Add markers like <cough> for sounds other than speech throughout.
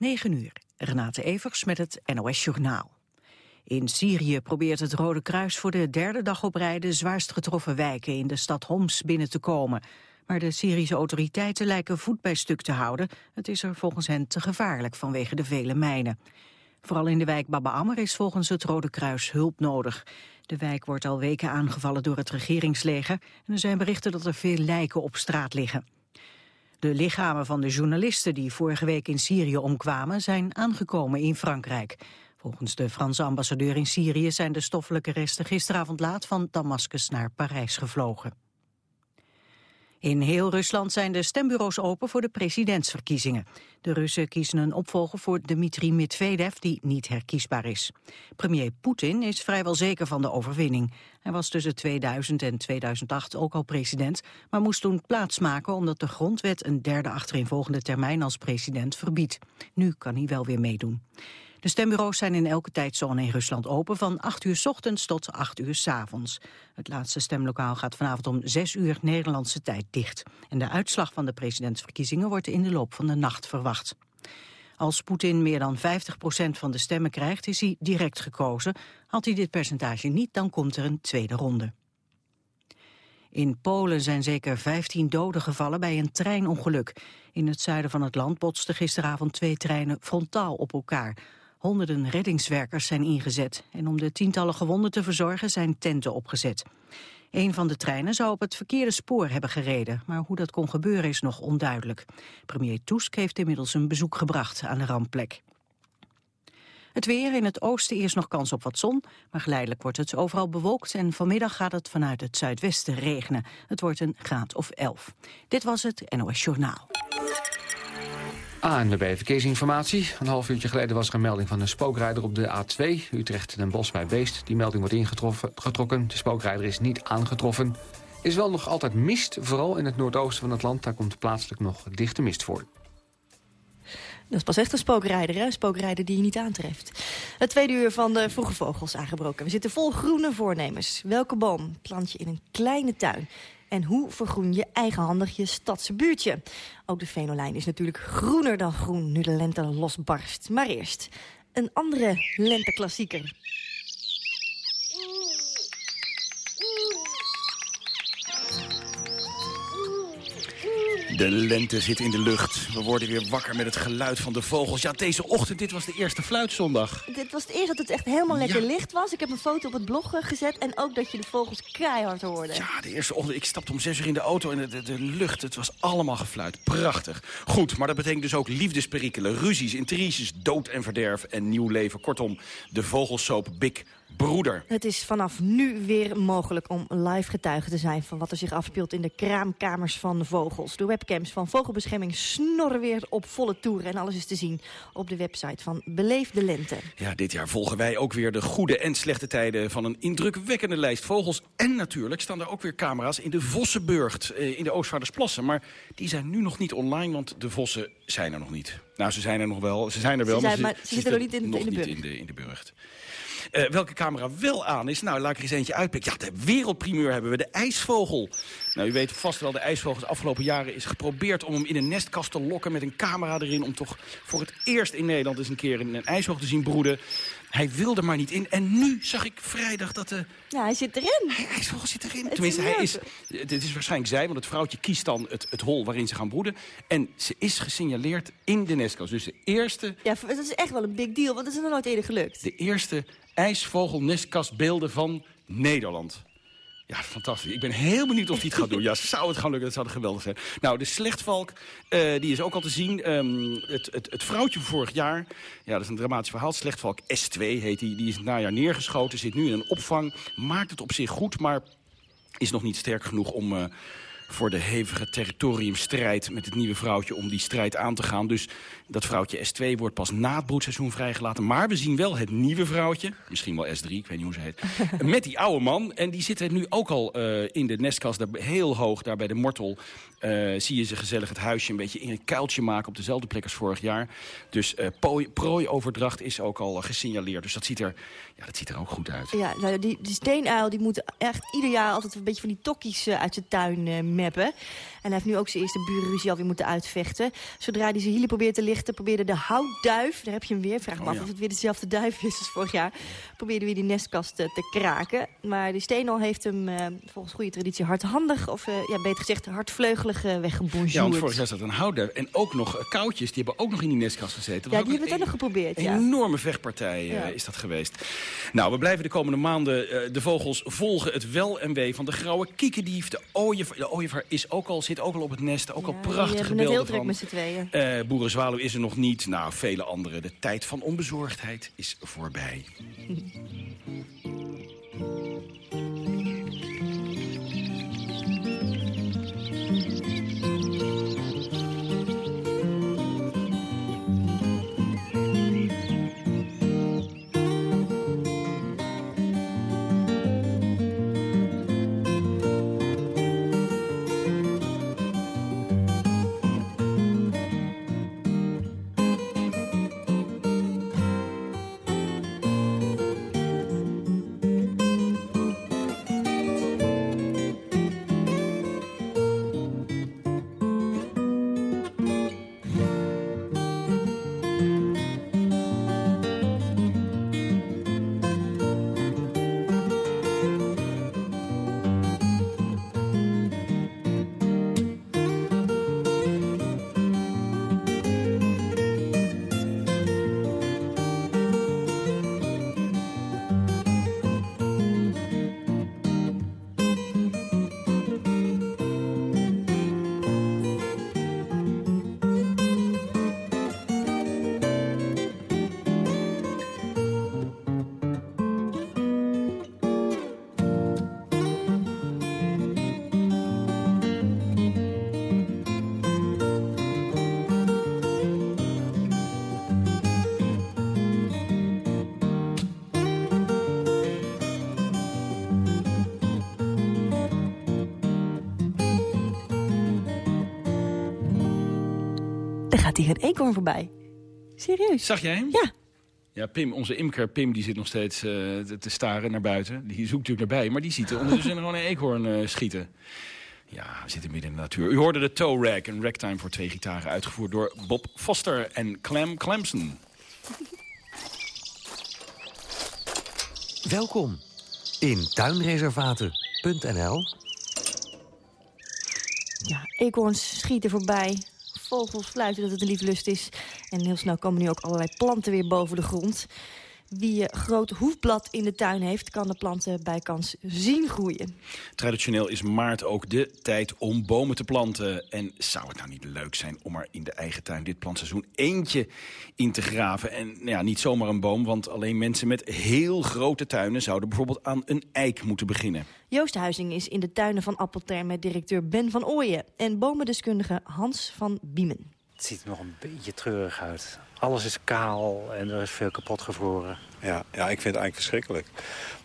9 uur. Renate Evers met het NOS Journaal. In Syrië probeert het Rode Kruis voor de derde dag op rij de zwaarst getroffen wijken in de stad Homs binnen te komen. Maar de Syrische autoriteiten lijken voet bij stuk te houden. Het is er volgens hen te gevaarlijk vanwege de vele mijnen. Vooral in de wijk Baba Ammer is volgens het Rode Kruis hulp nodig. De wijk wordt al weken aangevallen door het regeringsleger en er zijn berichten dat er veel lijken op straat liggen. De lichamen van de journalisten die vorige week in Syrië omkwamen zijn aangekomen in Frankrijk. Volgens de Franse ambassadeur in Syrië zijn de stoffelijke resten gisteravond laat van Damascus naar Parijs gevlogen. In heel Rusland zijn de stembureaus open voor de presidentsverkiezingen. De Russen kiezen een opvolger voor Dmitri Medvedev, die niet herkiesbaar is. Premier Poetin is vrijwel zeker van de overwinning. Hij was tussen 2000 en 2008 ook al president, maar moest toen plaatsmaken omdat de grondwet een derde achtereenvolgende termijn als president verbiedt. Nu kan hij wel weer meedoen. De stembureaus zijn in elke tijdzone in Rusland open van 8 uur s ochtends tot 8 uur s avonds. Het laatste stemlokaal gaat vanavond om 6 uur Nederlandse tijd dicht. En de uitslag van de presidentsverkiezingen wordt in de loop van de nacht verwacht. Als Poetin meer dan 50% van de stemmen krijgt, is hij direct gekozen. Had hij dit percentage niet, dan komt er een tweede ronde. In Polen zijn zeker 15 doden gevallen bij een treinongeluk. In het zuiden van het land botsten gisteravond twee treinen frontaal op elkaar. Honderden reddingswerkers zijn ingezet en om de tientallen gewonden te verzorgen zijn tenten opgezet. Een van de treinen zou op het verkeerde spoor hebben gereden, maar hoe dat kon gebeuren is nog onduidelijk. Premier Tusk heeft inmiddels een bezoek gebracht aan de rampplek. Het weer in het oosten eerst nog kans op wat zon, maar geleidelijk wordt het overal bewolkt en vanmiddag gaat het vanuit het zuidwesten regenen. Het wordt een graad of 11. Dit was het NOS Journaal. ANWB Verkeersinformatie. Een half uurtje geleden was er een melding van een spookrijder op de A2. Utrecht den Bosch bij Beest. Die melding wordt ingetrokken. De spookrijder is niet aangetroffen. Is wel nog altijd mist, vooral in het noordoosten van het land. Daar komt plaatselijk nog dichte mist voor. Dat is pas echt een spookrijder, hè? spookrijder die je niet aantreft. Het tweede uur van de Vroege Vogels aangebroken. We zitten vol groene voornemens. Welke boom plant je in een kleine tuin? En hoe vergroen je eigenhandig je stadse buurtje? Ook de Venolijn is natuurlijk groener dan groen nu de lente losbarst. Maar eerst een andere lenteklassieker. De lente zit in de lucht. We worden weer wakker met het geluid van de vogels. Ja, deze ochtend, dit was de eerste fluitzondag. Dit was het eerste dat het echt helemaal lekker licht was. Ik heb een foto op het blog eh, gezet en ook dat je de vogels keihard hoorde. Ja, de eerste ochtend. Ik stapte om zes uur in de auto en de, de, lucht, het was allemaal gefluit. Prachtig. Goed, maar dat betekent dus ook liefdesperikelen, ruzies, intriges, dood en verderf en nieuw leven. Kortom, de vogelsoap Big broeder. Het is vanaf nu weer mogelijk om live getuige te zijn... van wat er zich afspeelt in de kraamkamers van de vogels. De webcams van Vogelbescherming snorren weer op volle toeren. En alles is te zien op de website van Beleef de Lente. Ja, dit jaar volgen wij ook weer de goede en slechte tijden... van een indrukwekkende lijst vogels. En natuurlijk staan er ook weer camera's in de Vossenburgt... Eh, in de Oostvaardersplassen. Maar die zijn nu nog niet online, want de vossen zijn er nog niet. Nou, ze zijn er nog wel. Ze zijn er wel, ze zijn, maar, ze, zitten nog niet in, nog in, de, niet in, de, in de burcht. Uh, welke camera wel aan is, nou laat ik er eens eentje uitpikken. Ja, de wereldprimeur hebben we, de ijsvogel. Nou, u weet vast wel, de ijsvogel de afgelopen jaren is geprobeerd om hem in een nestkast te lokken met een camera erin. Om toch voor het eerst in Nederland eens een keer een ijsvogel te zien broeden. Hij wilde maar niet in. En nu zag ik vrijdag dat de... Ja, hij zit erin. Hij, ijsvogel zit erin. Tenminste, hij is, dit is waarschijnlijk zij, want het vrouwtje kiest dan het, het hol waarin ze gaan broeden. En ze is gesignaleerd in de nestkast. Dus de eerste... Ja, dat is echt wel een big deal, want dat is nog nooit eerder gelukt. De eerste ijsvogelnestkastbeelden van Nederland. Ja, fantastisch. Ik ben heel benieuwd of hij het gaat doen. Ja, <laughs> zou het gaan lukken, dat zou het geweldig zijn. Nou, de slechtvalk, uh, die is ook al te zien. Um, het, het, het, vrouwtje van vorig jaar, ja, dat is een dramatisch verhaal. Slechtvalk S2 heet die, die is het najaar neergeschoten, zit nu in een opvang. Maakt het op zich goed, maar is nog niet sterk genoeg om... Uh, voor de hevige territoriumstrijd met het nieuwe vrouwtje om die strijd aan te gaan. Dus dat vrouwtje S2 wordt pas na het broedseizoen vrijgelaten. Maar we zien wel het nieuwe vrouwtje, misschien wel S3, ik weet niet hoe ze heet, <laughs> met die oude man. En die zit er nu ook al uh, in de nestkast, daar heel hoog, daar bij de mortel. Uh, zie je ze gezellig het huisje een beetje in een kuiltje maken op dezelfde plek als vorig jaar. Dus uh, prooioverdracht is ook al gesignaleerd. Dus dat ziet er, ja, dat ziet er ook goed uit. Ja, nou, die, die steenuil die moet echt ieder jaar altijd een beetje van die tokkies uit zijn tuin meppen. En hij heeft nu ook zijn eerste burenruzie alweer moeten uitvechten. Zodra hij zijn hielen probeert te lichten, probeerde de houtduif... daar heb je hem weer, vraag me Oh, af ja. of het weer dezelfde duif is als vorig jaar... probeerde weer die nestkast eh, te kraken. Maar die steenal heeft hem eh, volgens goede traditie hardhandig... of eh, ja, beter gezegd hardvleugelig eh Ja, want weggebonjourd. vorig jaar zat een houtduif. En ook nog koutjes, die hebben ook nog in die nestkast gezeten. Ja, die hebben het ook nog geprobeerd, Een ja. enorme vechtpartij Ja. is dat geweest. Nou, we blijven de komende maanden de vogels volgen. Het wel en wee van de grauwe kiekendief. De ooievaar, de ooievaar is ook al, zit ook al op het nest. Ook al prachtige hebben het heel beelden druk van. met z'n tweeën. Boerenzwaluw is er nog niet. Nou, vele andere. De tijd van onbezorgdheid is voorbij. <laughs> Gaat hier een eekhoorn voorbij. Serieus? Zag jij hem? Ja. Ja, Pim, onze imker Pim, die zit nog steeds eh, te- te staren naar buiten. Die zoekt natuurlijk naar bij, maar die ziet er ondertussen <laughs> gewoon een eekhoorn eh, schieten. Ja, we zitten midden in de natuur. U hoorde de Toe Rag, een ragtime voor twee gitaren... uitgevoerd door Bob Foster en Clem Clemson. <laughs> Welkom in tuinreservaten.nl. Ja, eekhoorns schieten voorbij. Vogels fluiten dat het een lieflust is. En heel snel komen nu ook allerlei planten weer boven de grond. Wie een groot hoefblad in de tuin heeft... kan de planten bij kans zien groeien. Traditioneel is maart ook de tijd om bomen te planten. En zou het nou niet leuk zijn om er in de eigen tuin dit plantseizoen eentje in te graven? En nou ja, niet zomaar een boom, want alleen mensen met heel grote tuinen... zouden bijvoorbeeld aan een eik moeten beginnen. Joost Huizing is in de tuinen van Appelterm met directeur Ben van Ooyen... en bomendeskundige Hans van Biemen. Het ziet er nog een beetje treurig uit. Alles is kaal en er is veel kapot gevroren. Ja, ja, ik vind het eigenlijk verschrikkelijk.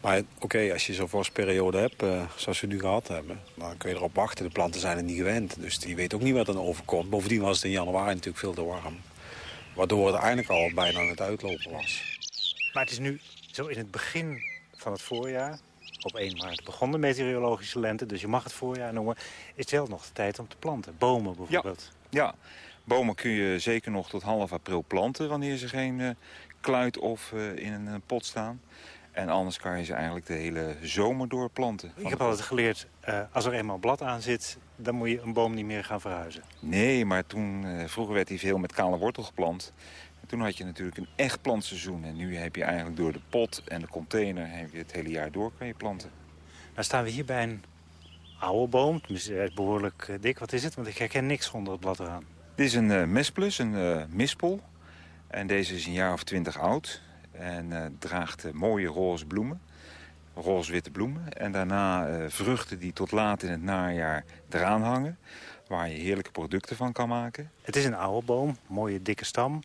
Maar oké, als je zo'n vorstperiode hebt, eh, zoals we nu gehad hebben... dan kun je erop wachten. De planten zijn er niet gewend, dus die weten ook niet wat er overkomt. Bovendien was het in januari natuurlijk veel te warm. Waardoor het eigenlijk al bijna aan het uitlopen was. Maar het is nu zo in het begin van het voorjaar. Op 1 maart begon de meteorologische lente, dus je mag het voorjaar noemen. Is het wel nog de tijd om te planten? Bomen bijvoorbeeld. Ja, bomen kun je zeker nog tot half april planten... wanneer ze geen eh, kluit of eh, in een eh, pot staan. En anders kan je ze eigenlijk de hele zomer door planten. Ik heb altijd geleerd, als er eenmaal blad aan zit... dan moet je een boom niet meer gaan verhuizen. Nee, maar toen, vroeger werd hij veel met kale wortel geplant. En toen had je natuurlijk een echt plantseizoen. En nu heb je eigenlijk door de pot en de container... heb je het hele jaar door kan je planten. Nou staan we hier bij een oude boom. Tenminste, hij is behoorlijk eh, dik. Wat is het? Want ik herken niks onder het blad eraan. Dit is een eh mesplus, een mispel. En deze is een jaar of twintig oud. En eh, draagt mooie roze bloemen. Roze-witte bloemen. En daarna vruchten die tot laat in het najaar eraan hangen. Waar je heerlijke producten van kan maken. Het is een oude boom, mooie dikke stam.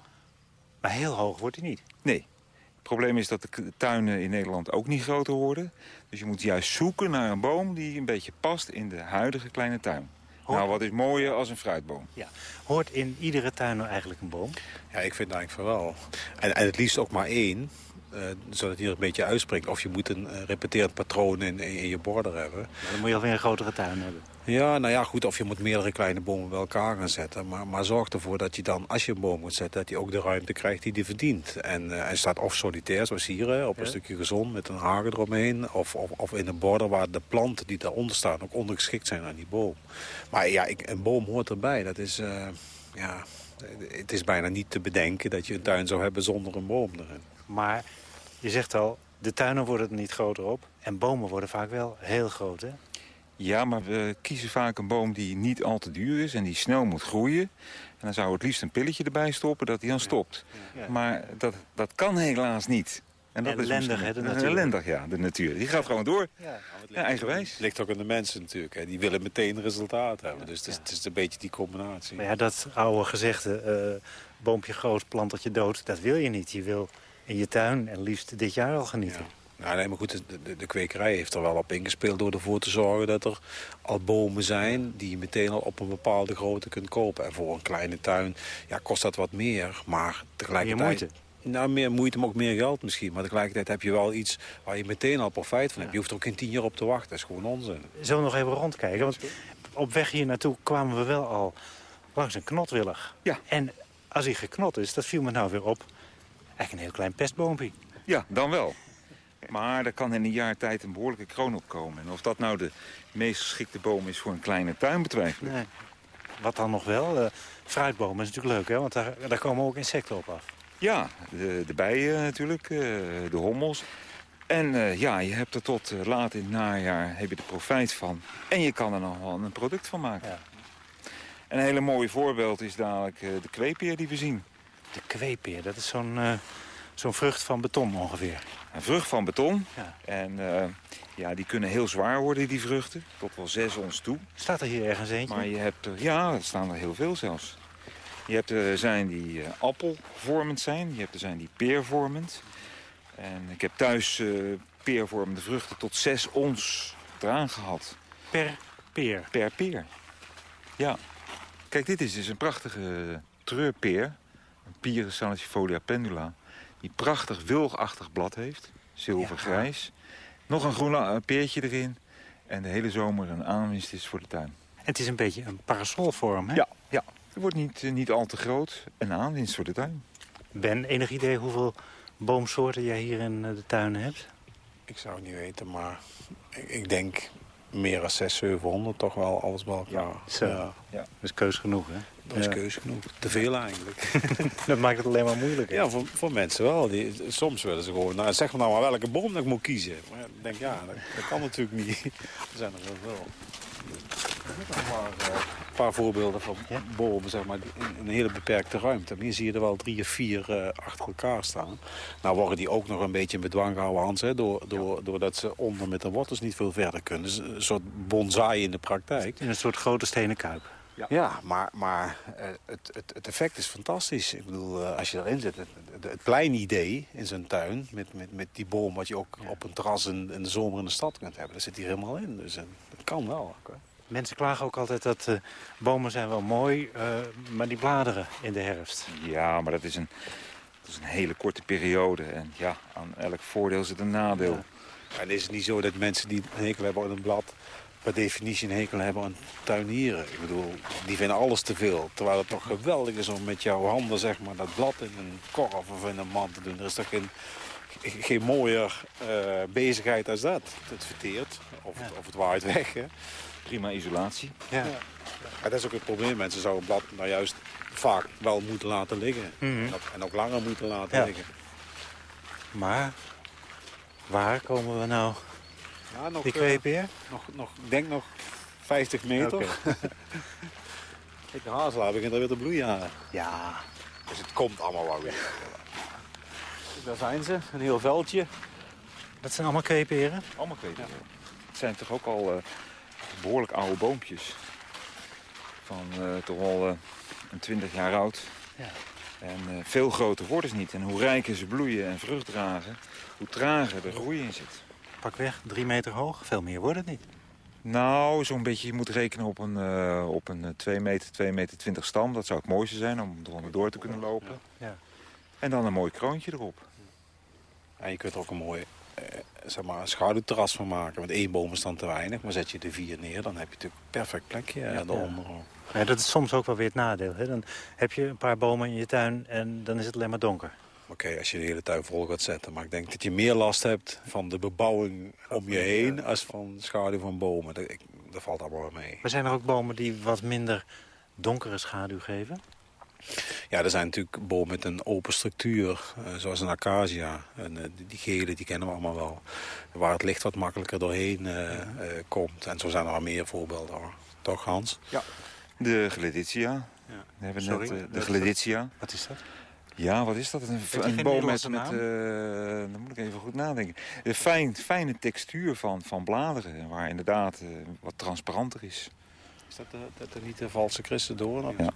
Maar heel hoog wordt hij niet. Nee. Het probleem is dat de tuinen in Nederland ook niet groter worden. Dus je moet juist zoeken naar een boom die een beetje past in de huidige kleine tuin. Nou, wat is mooier als een fruitboom? Ja. Hoort in iedere tuin nou eigenlijk een boom? Ja, ik vind eigenlijk van wel. En, en het liefst ook maar één. eh, zodat hij er een beetje uitspringt. Of je moet een uh, repeterend patroon in, in, je border hebben. Maar dan moet je alweer een grotere tuin hebben. Ja, nou ja, goed. Of je moet meerdere kleine bomen bij elkaar gaan zetten. Maar, maar zorg ervoor dat je dan, als je een boom moet zetten... dat hij ook de ruimte krijgt die hij verdient. En uh, hij staat of solitair, zoals hier, hè, op een stukje gezond... met een hagen eromheen. Of, of, of, in een border waar de planten die daaronder staan... ook ondergeschikt zijn aan die boom. Maar ja, ik, een boom hoort erbij. Dat is, ja... Het is bijna niet te bedenken dat je een tuin zou hebben zonder een boom erin. Maar je zegt al, de tuinen worden er niet groter op. En bomen worden vaak wel heel groot, hè? Ja, maar we kiezen vaak een boom die niet al te duur is en die snel moet groeien. En dan zou het liefst een pilletje erbij stoppen dat hij dan stopt. Maar dat, dat kan helaas niet. En dat ellendig, is hè, de natuur. Ellendig, ja, de natuur. Die gaat gewoon door. Ja, ja eigenwijs. Het ligt ook aan de mensen natuurlijk. Hè. Die willen meteen resultaat hebben. Dus het is, het is, een beetje die combinatie. Maar ja, dat oude gezegde, uh, boompje groot, plantertje dood, dat wil je niet. Je wil in je tuin en liefst dit jaar al genieten. Ja. Nou, nee, maar goed, de, de, de, kwekerij heeft er wel op ingespeeld door ervoor te zorgen dat er al bomen zijn die je meteen al op een bepaalde grootte kunt kopen. En voor een kleine tuin ja, kost dat wat meer, maar tegelijkertijd... Meer moeite. Nou, meer moeite, maar ook meer geld misschien. Maar tegelijkertijd heb je wel iets waar je meteen al profijt van hebt. Je hoeft er ook geen tien jaar op te wachten. Dat is gewoon onzin. Zullen we nog even rondkijken? Want op weg hier naartoe kwamen we wel al langs een knotwillig. Ja. En als hij geknot is, dat viel me nou weer op Eigenlijk een heel klein pestboompje. Ja, dan wel. Maar er kan in een jaar tijd een behoorlijke kroon op komen. En of dat nou de meest geschikte boom is voor een kleine tuin, betwijfel ik. Nee. Wat dan nog wel? Uh, fruitbomen is natuurlijk leuk, hè? want daar, daar komen ook insecten op af. Ja, de, de bijen natuurlijk, uh, de hommels. En uh, ja, je hebt er tot laat in het najaar heb je de profijt van. En je kan er nog wel een product van maken. Ja. Een hele mooi voorbeeld is dadelijk de kweepeer die we zien. De kweepeer, dat is zo'n zo'n vrucht van beton ongeveer. Een vrucht van beton. Ja. En uh, ja, die kunnen heel zwaar worden, die vruchten. Tot wel zes ons toe. Staat er hier ergens eentje? Maar je hebt er, ja, er staan er heel veel zelfs. Je hebt er zijn die uh, appelvormend zijn. Je hebt er zijn die peervormend. En ik heb thuis uh, peervormende vruchten tot zes ons eraan gehad. Per peer? Per peer. Ja. Kijk, dit is dus een prachtige treurpeer. Pyrus salicifolia pendula. Die prachtig wilgachtig blad heeft. Zilvergrijs. Nog een groen eh, peertje erin. En de hele zomer een aanwinst is voor de tuin. Het is een beetje een parasolvorm, hè? Ja, ja. het wordt niet, eh, niet al te groot. Een aanwinst voor de tuin. Ben, enig idee hoeveel boomsoorten jij hier in eh, de tuin hebt? Ik zou het niet weten, maar ik, ik denk meer dan 600, 700 toch wel alles bij elkaar. Ja, zo. Ja. ja. Dat is keus genoeg, hè? Dat is keus genoeg. Te veel eigenlijk. <laughs> dat maakt het alleen maar moeilijker. Ja, voor, voor mensen wel. Die, soms willen ze gewoon, nou, zeg maar nou maar welke boom dat ik moet kiezen. Maar ik denk, ja, dat, dat kan natuurlijk niet. <laughs> Er zijn er wel veel. Een paar voorbeelden van bomen zeg maar, in een hele beperkte ruimte. hier zie je er wel drie of vier uh, achter elkaar staan. Nou worden die ook nog een beetje in bedwang gehouden, Hans. Hè, door, door, doordat ze onder met de wortels niet veel verder kunnen. Dus een soort bonsai in de praktijk. In een soort grote stenen kuip. Ja, ja maar, maar uh, het, het, het, effect is fantastisch. Ik bedoel, uh, als je erin zit, het, het, kleine idee in zijn tuin... met, met, met die boom wat je ook ja. op een terras in, in, de zomer in de stad kunt hebben... dat zit hier helemaal in. Dus dat kan wel. Ook, Mensen klagen ook altijd dat uh, bomen zijn wel mooi, uh, maar die bladeren in de herfst. Ja, maar dat is, een, dat is een hele korte periode. En ja, aan elk voordeel zit een nadeel. Ja. En is het niet zo dat mensen die een hekel hebben aan een blad... per definitie een hekel hebben aan tuinieren? Ik bedoel, die vinden alles te veel. Terwijl het toch geweldig is om met jouw handen zeg maar, dat blad in een korf of in een mand te doen. Er is toch geen, geen mooier uh, bezigheid als dat. Het verteert of, ja. het, of het waait weg. Hè? prima isolatie. Ja. ja. dat is ook het probleem. Mensen zouden het blad nou juist vaak wel moeten laten liggen. Mm -hmm. en, ook, en, ook, langer moeten laten ja. liggen. Maar waar komen we nou? Ja, nog, Die kweepeer? Uh, nog, nog, ik denk nog 50 meter. Okay. <laughs> Kijk, de hazelaar begint er weer te bloeien. Ja. Dus het komt allemaal wel weer. Daar zijn ze, een heel veldje. Dat zijn allemaal kweeperen? Allemaal kweeperen. Het zijn toch ook al... Uh, behoorlijk oude boompjes. Van uh, toch al uh, een 20 jaar oud. Ja. En uh, veel groter worden ze niet. En hoe rijker ze bloeien en vrucht dragen, hoe trager de groei in zit. Pak weg, drie meter hoog. Veel meer wordt het niet. Nou, zo'n beetje, je moet rekenen op een, uh, op een 2 meter, 2 meter 20 stam. Dat zou het mooiste zijn om er door te kunnen lopen. Ja. Ja. En dan een mooi kroontje erop. En je kunt er ook een mooi eh, zeg maar, een schaduwterras van maken. Met één boom is dan te weinig, maar zet je er vier neer... dan heb je natuurlijk een perfect plekje eh, daaronder. Ja, dat is soms ook wel weer het nadeel. Hè? Dan heb je een paar bomen in je tuin en dan is het alleen maar donker. Oké, als je de hele tuin vol gaat zetten. Maar ik denk dat je meer last hebt van de bebouwing om je heen... als van schaduw van bomen. Dat, ik, dat valt allemaal wel mee. Maar zijn er ook bomen die wat minder donkere schaduw geven? Ja, er zijn natuurlijk bomen met een open structuur, eh, zoals een acacia. En, uh, die, gele, die kennen we allemaal wel. Waar het licht wat makkelijker doorheen uh, komt. En zo zijn er al meer voorbeelden hoor. Toch Hans? Ja. De gleditia. Ja. We hebben Sorry, net de gleditia. Wat is dat? Ja, wat is dat? Een, een boom met... Met eh, dan moet ik even goed nadenken. Een fijn, fijne textuur van, van bladeren. Waar inderdaad eh, wat transparanter is. Is dat, de, dat er niet de valse christen door? Ja.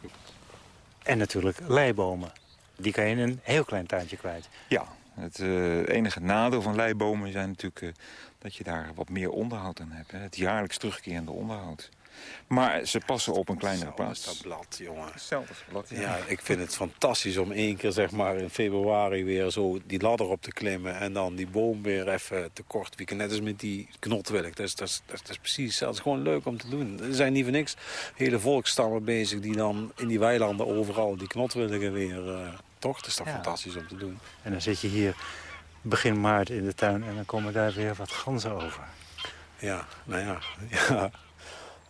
En natuurlijk leibomen. Die kan je in een heel klein tuintje kwijt. Ja, het eh, enige nadeel van leibomen zijn natuurlijk eh, dat je daar wat meer onderhoud aan hebt. Hè? Het jaarlijks terugkerende onderhoud. Maar ze passen op een kleinere is dat plaats. blad, jongen. Hetzelfde blad, ja. Ja, ik vind het fantastisch om één keer zeg maar in februari weer zo die ladder op te klimmen. En dan die boom weer even te kort wieken. Net als met die knotwilk. Dat is, dat, is, dat, is, dat is precies, dat is gewoon leuk om te doen. Er zijn niet voor niks hele volkstammen bezig die dan in die weilanden overal die knotwilligen weer... eh, toch? Dat is toch Ja. fantastisch om te doen. En dan zit je hier begin maart in de tuin en dan komen daar weer wat ganzen over. Ja, nou ja. <laughs> ja.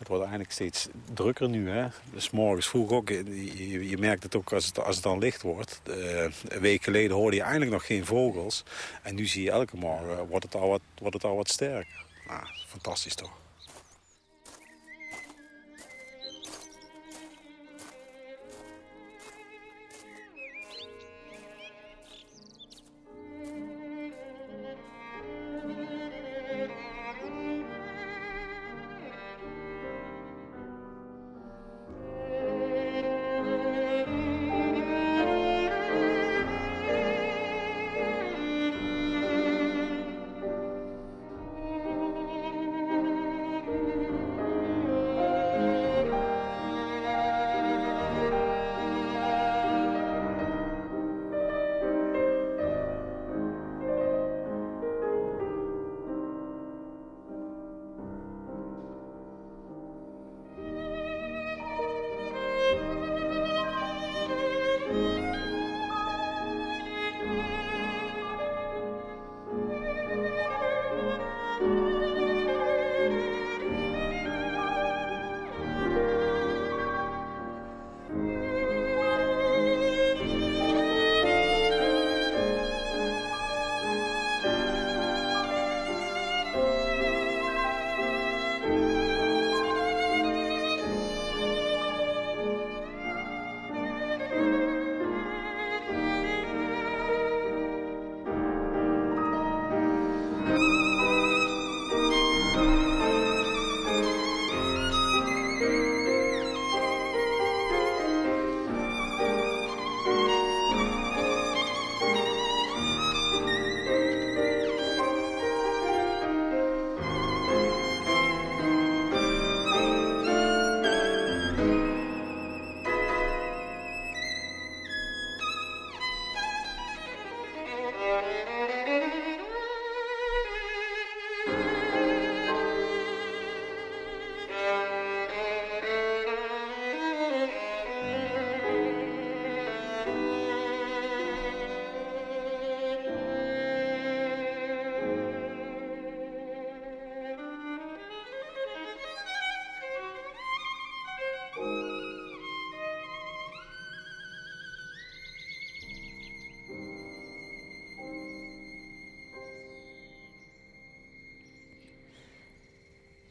Het wordt eigenlijk steeds drukker nu. Hè? Dus morgens vroeg ook. Je, je- merkt het ook als het, als het dan licht wordt. Eh, een week geleden hoorde je eigenlijk nog geen vogels. En nu zie je elke morgen wordt het al wat, wordt het al wat sterker. Nou, fantastisch toch?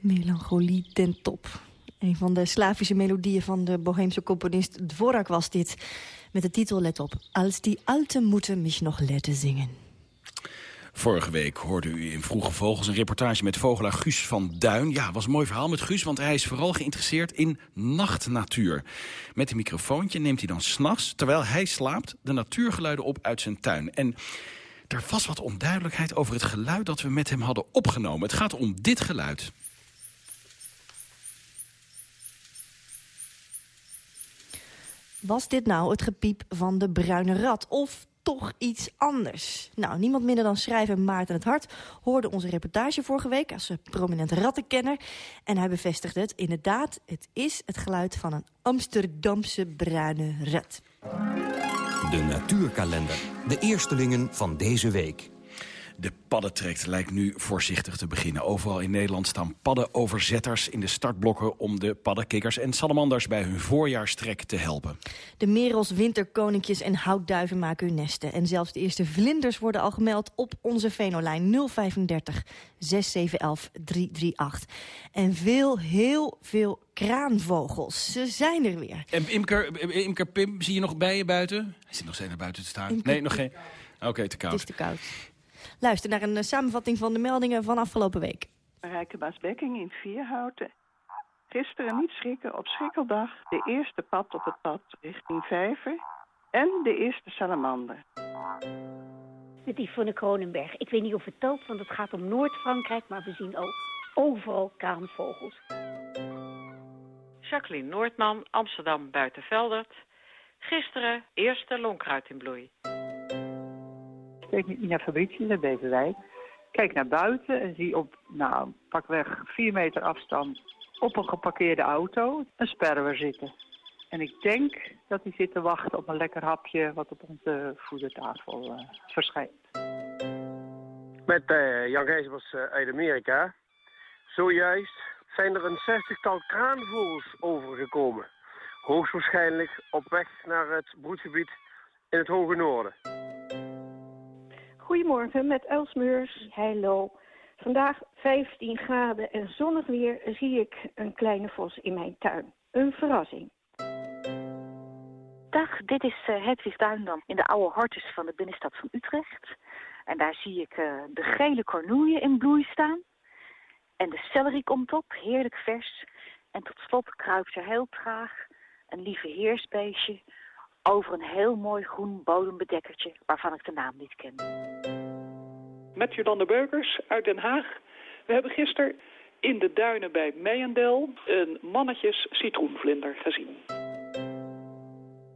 Melancholie ten top. Een van de Slavische melodieën van de Boheemse componist Dvorak was dit. Met de titel, let op, Als die alte moeten mich nog laten zingen. Vorige week hoorde u in Vroege Vogels een reportage met vogelaar Guus van Duin. Ja, was een mooi verhaal met Guus, want hij is vooral geïnteresseerd in nachtnatuur. Met een microfoontje neemt hij dan s'nachts, terwijl hij slaapt, de natuurgeluiden op uit zijn tuin. En er was wat onduidelijkheid over het geluid dat we met hem hadden opgenomen. Het gaat om dit geluid. Was dit nou het gepiep van de bruine rat? Of toch iets anders? Nou, niemand minder dan schrijver Maarten het Hart... hoorde onze reportage vorige week als prominente rattenkenner. En hij bevestigde het. Inderdaad, het is het geluid van een Amsterdamse bruine rat. De natuurkalender. De eerstelingen van deze week. De paddentrekt lijkt nu voorzichtig te beginnen. Overal in Nederland staan paddenoverzetters in de startblokken... om de paddenkikkers en salamanders bij hun voorjaarstrek te helpen. De merels, winterkoninkjes en houtduiven maken hun nesten. En zelfs de eerste vlinders worden al gemeld op onze venolijn 035 6711 338. En veel, heel veel kraanvogels. Ze zijn er weer. En Imker, Imker Pim, zie je nog bij je buiten? Hij zit nog steeds naar buiten te staan. nee, nog geen... Oké, te koud. Het is te koud. Luister naar een eh, samenvatting van de meldingen van afgelopen week. Rijke Baasbekking in Vierhouten. Gisteren niet schrikken op schrikkeldag. De eerste pad op het pad richting Vijver. En de eerste salamander. Met Yvonne Kronenberg. Ik weet niet of het telt, want het gaat om Noord-Frankrijk... maar we zien ook overal kraanvogels. Jacqueline Noordman, Amsterdam Buitenveldert. Gisteren eerste lonkruid in bloei steek met Ina Fabrici naar Beverwijk. Kijk naar buiten en zie op, nou, pakweg vier meter afstand op een geparkeerde auto een sperwer zitten. En ik denk dat hij zit te wachten op een lekker hapje wat op onze voedertafel uh, verschijnt. Met uh, Jan Gijsbers uh, uit Amerika. Zojuist zijn er een zestigtal kraanvogels overgekomen. Hoogstwaarschijnlijk op weg naar het broedgebied in het hoge noorden. Goedemorgen, met Els Meurs. Hallo. Vandaag 15 graden en zonnig weer zie ik een kleine vos in mijn tuin. Een verrassing. Dag, dit is uh, Hedwig Duindam in de oude hortus van de binnenstad van Utrecht. En daar zie ik uh, de gele cornoeien in bloei staan. En de celery komt op, heerlijk vers. En tot slot kruipt er heel traag een lieve heersbeestje over een heel mooi groen bodembedekkertje waarvan ik de naam niet ken. Met Jolande Beukers uit Den Haag. We hebben gisteren in de duinen bij Meijendel een mannetjes citroenvlinder gezien.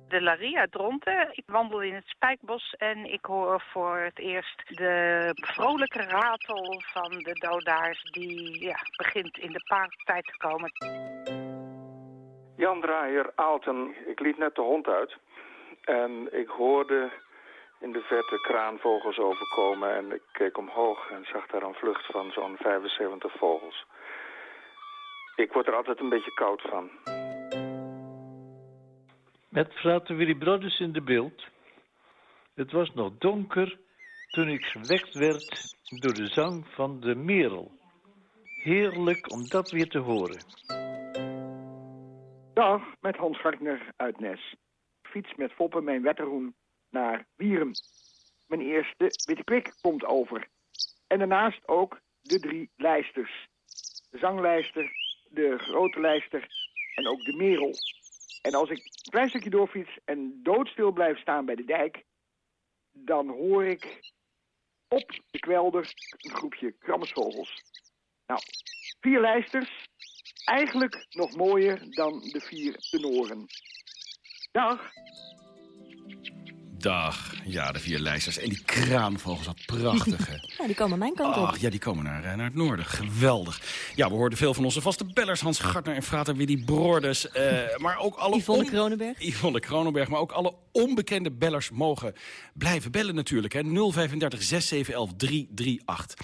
De Laria dronte. Ik wandel in het Spijkbos en ik hoor voor het eerst de vrolijke ratel van de dodaars die ja, begint in de paartijd te komen. Jan Draaier, Aalten. Ik liet net de hond uit. En ik hoorde in de verte kraanvogels overkomen en ik keek omhoog en zag daar een vlucht van zo'n 75 vogels. Ik word er altijd een beetje koud van. Met frater Willy Brothers in de beeld. Het was nog donker toen ik gewekt werd door de zang van de merel. Heerlijk om dat weer te horen. Dag, met Hans Gartner uit Nes fiets met Foppen, mijn wetterhoen, naar Wierum. Mijn eerste witte kwik komt over. En daarnaast ook de drie lijsters. De zanglijster, de grote lijster en ook de merel. En als ik een klein stukje doorfiets en doodstil blijf staan bij de dijk... dan hoor ik op de kwelder een groepje krammersvogels. Nou, vier lijsters, eigenlijk nog mooier dan de vier tenoren. Dag. Dag. Ja, de vier lijsters. En die kraanvogels, wat prachtig, hè? <laughs> ja, die komen mijn kant op. Ach, ja, die komen naar, eh, naar het noorden. Geweldig. Ja, we hoorden veel van onze vaste bellers. Hans Gartner en Frater Willy Broordes. Uh, <laughs> maar ook alle... Yvonne Kronenberg. Yvonne Kronenberg. Maar ook alle onbekende bellers mogen blijven bellen natuurlijk, hè. 035 6711 338.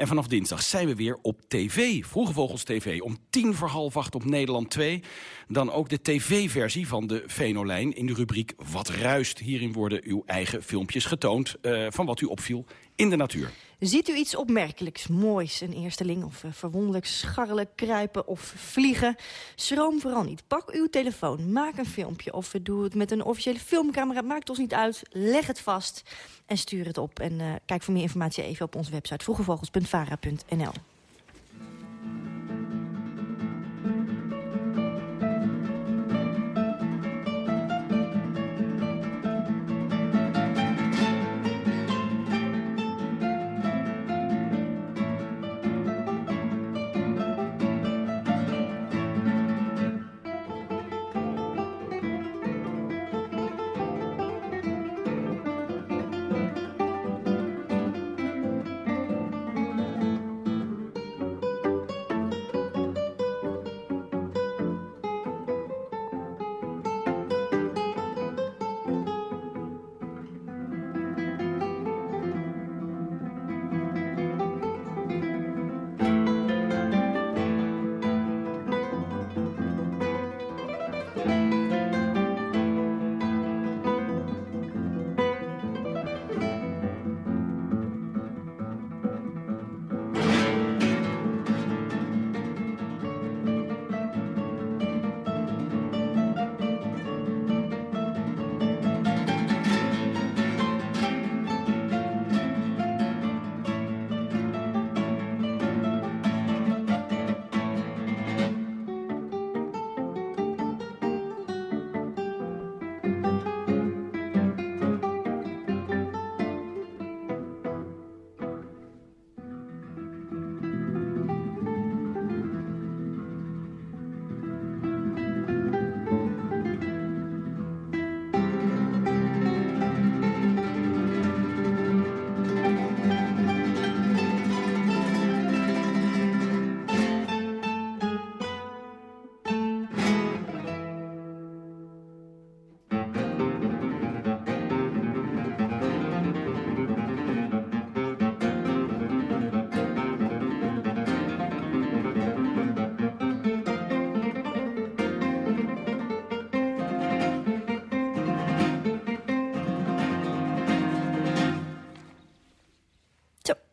En vanaf dinsdag zijn we weer op tv. Vroege Vogels TV. Om tien voor half acht op Nederland 2. Dan ook de tv-versie van de Venolijn in de rubriek Wat ruist. Hierin worden uw eigen filmpjes getoond uh, van wat u opviel in de natuur. Ziet u iets opmerkelijks, moois, een eersteling of uh, verwonderlijk scharrelen, kruipen of vliegen? Schroom vooral niet. Pak uw telefoon, maak een filmpje of doe het met een officiële filmcamera. Maakt ons niet uit, leg het vast en stuur het op. En uh, kijk voor meer informatie even op onze website vroegevogels.vara.nl.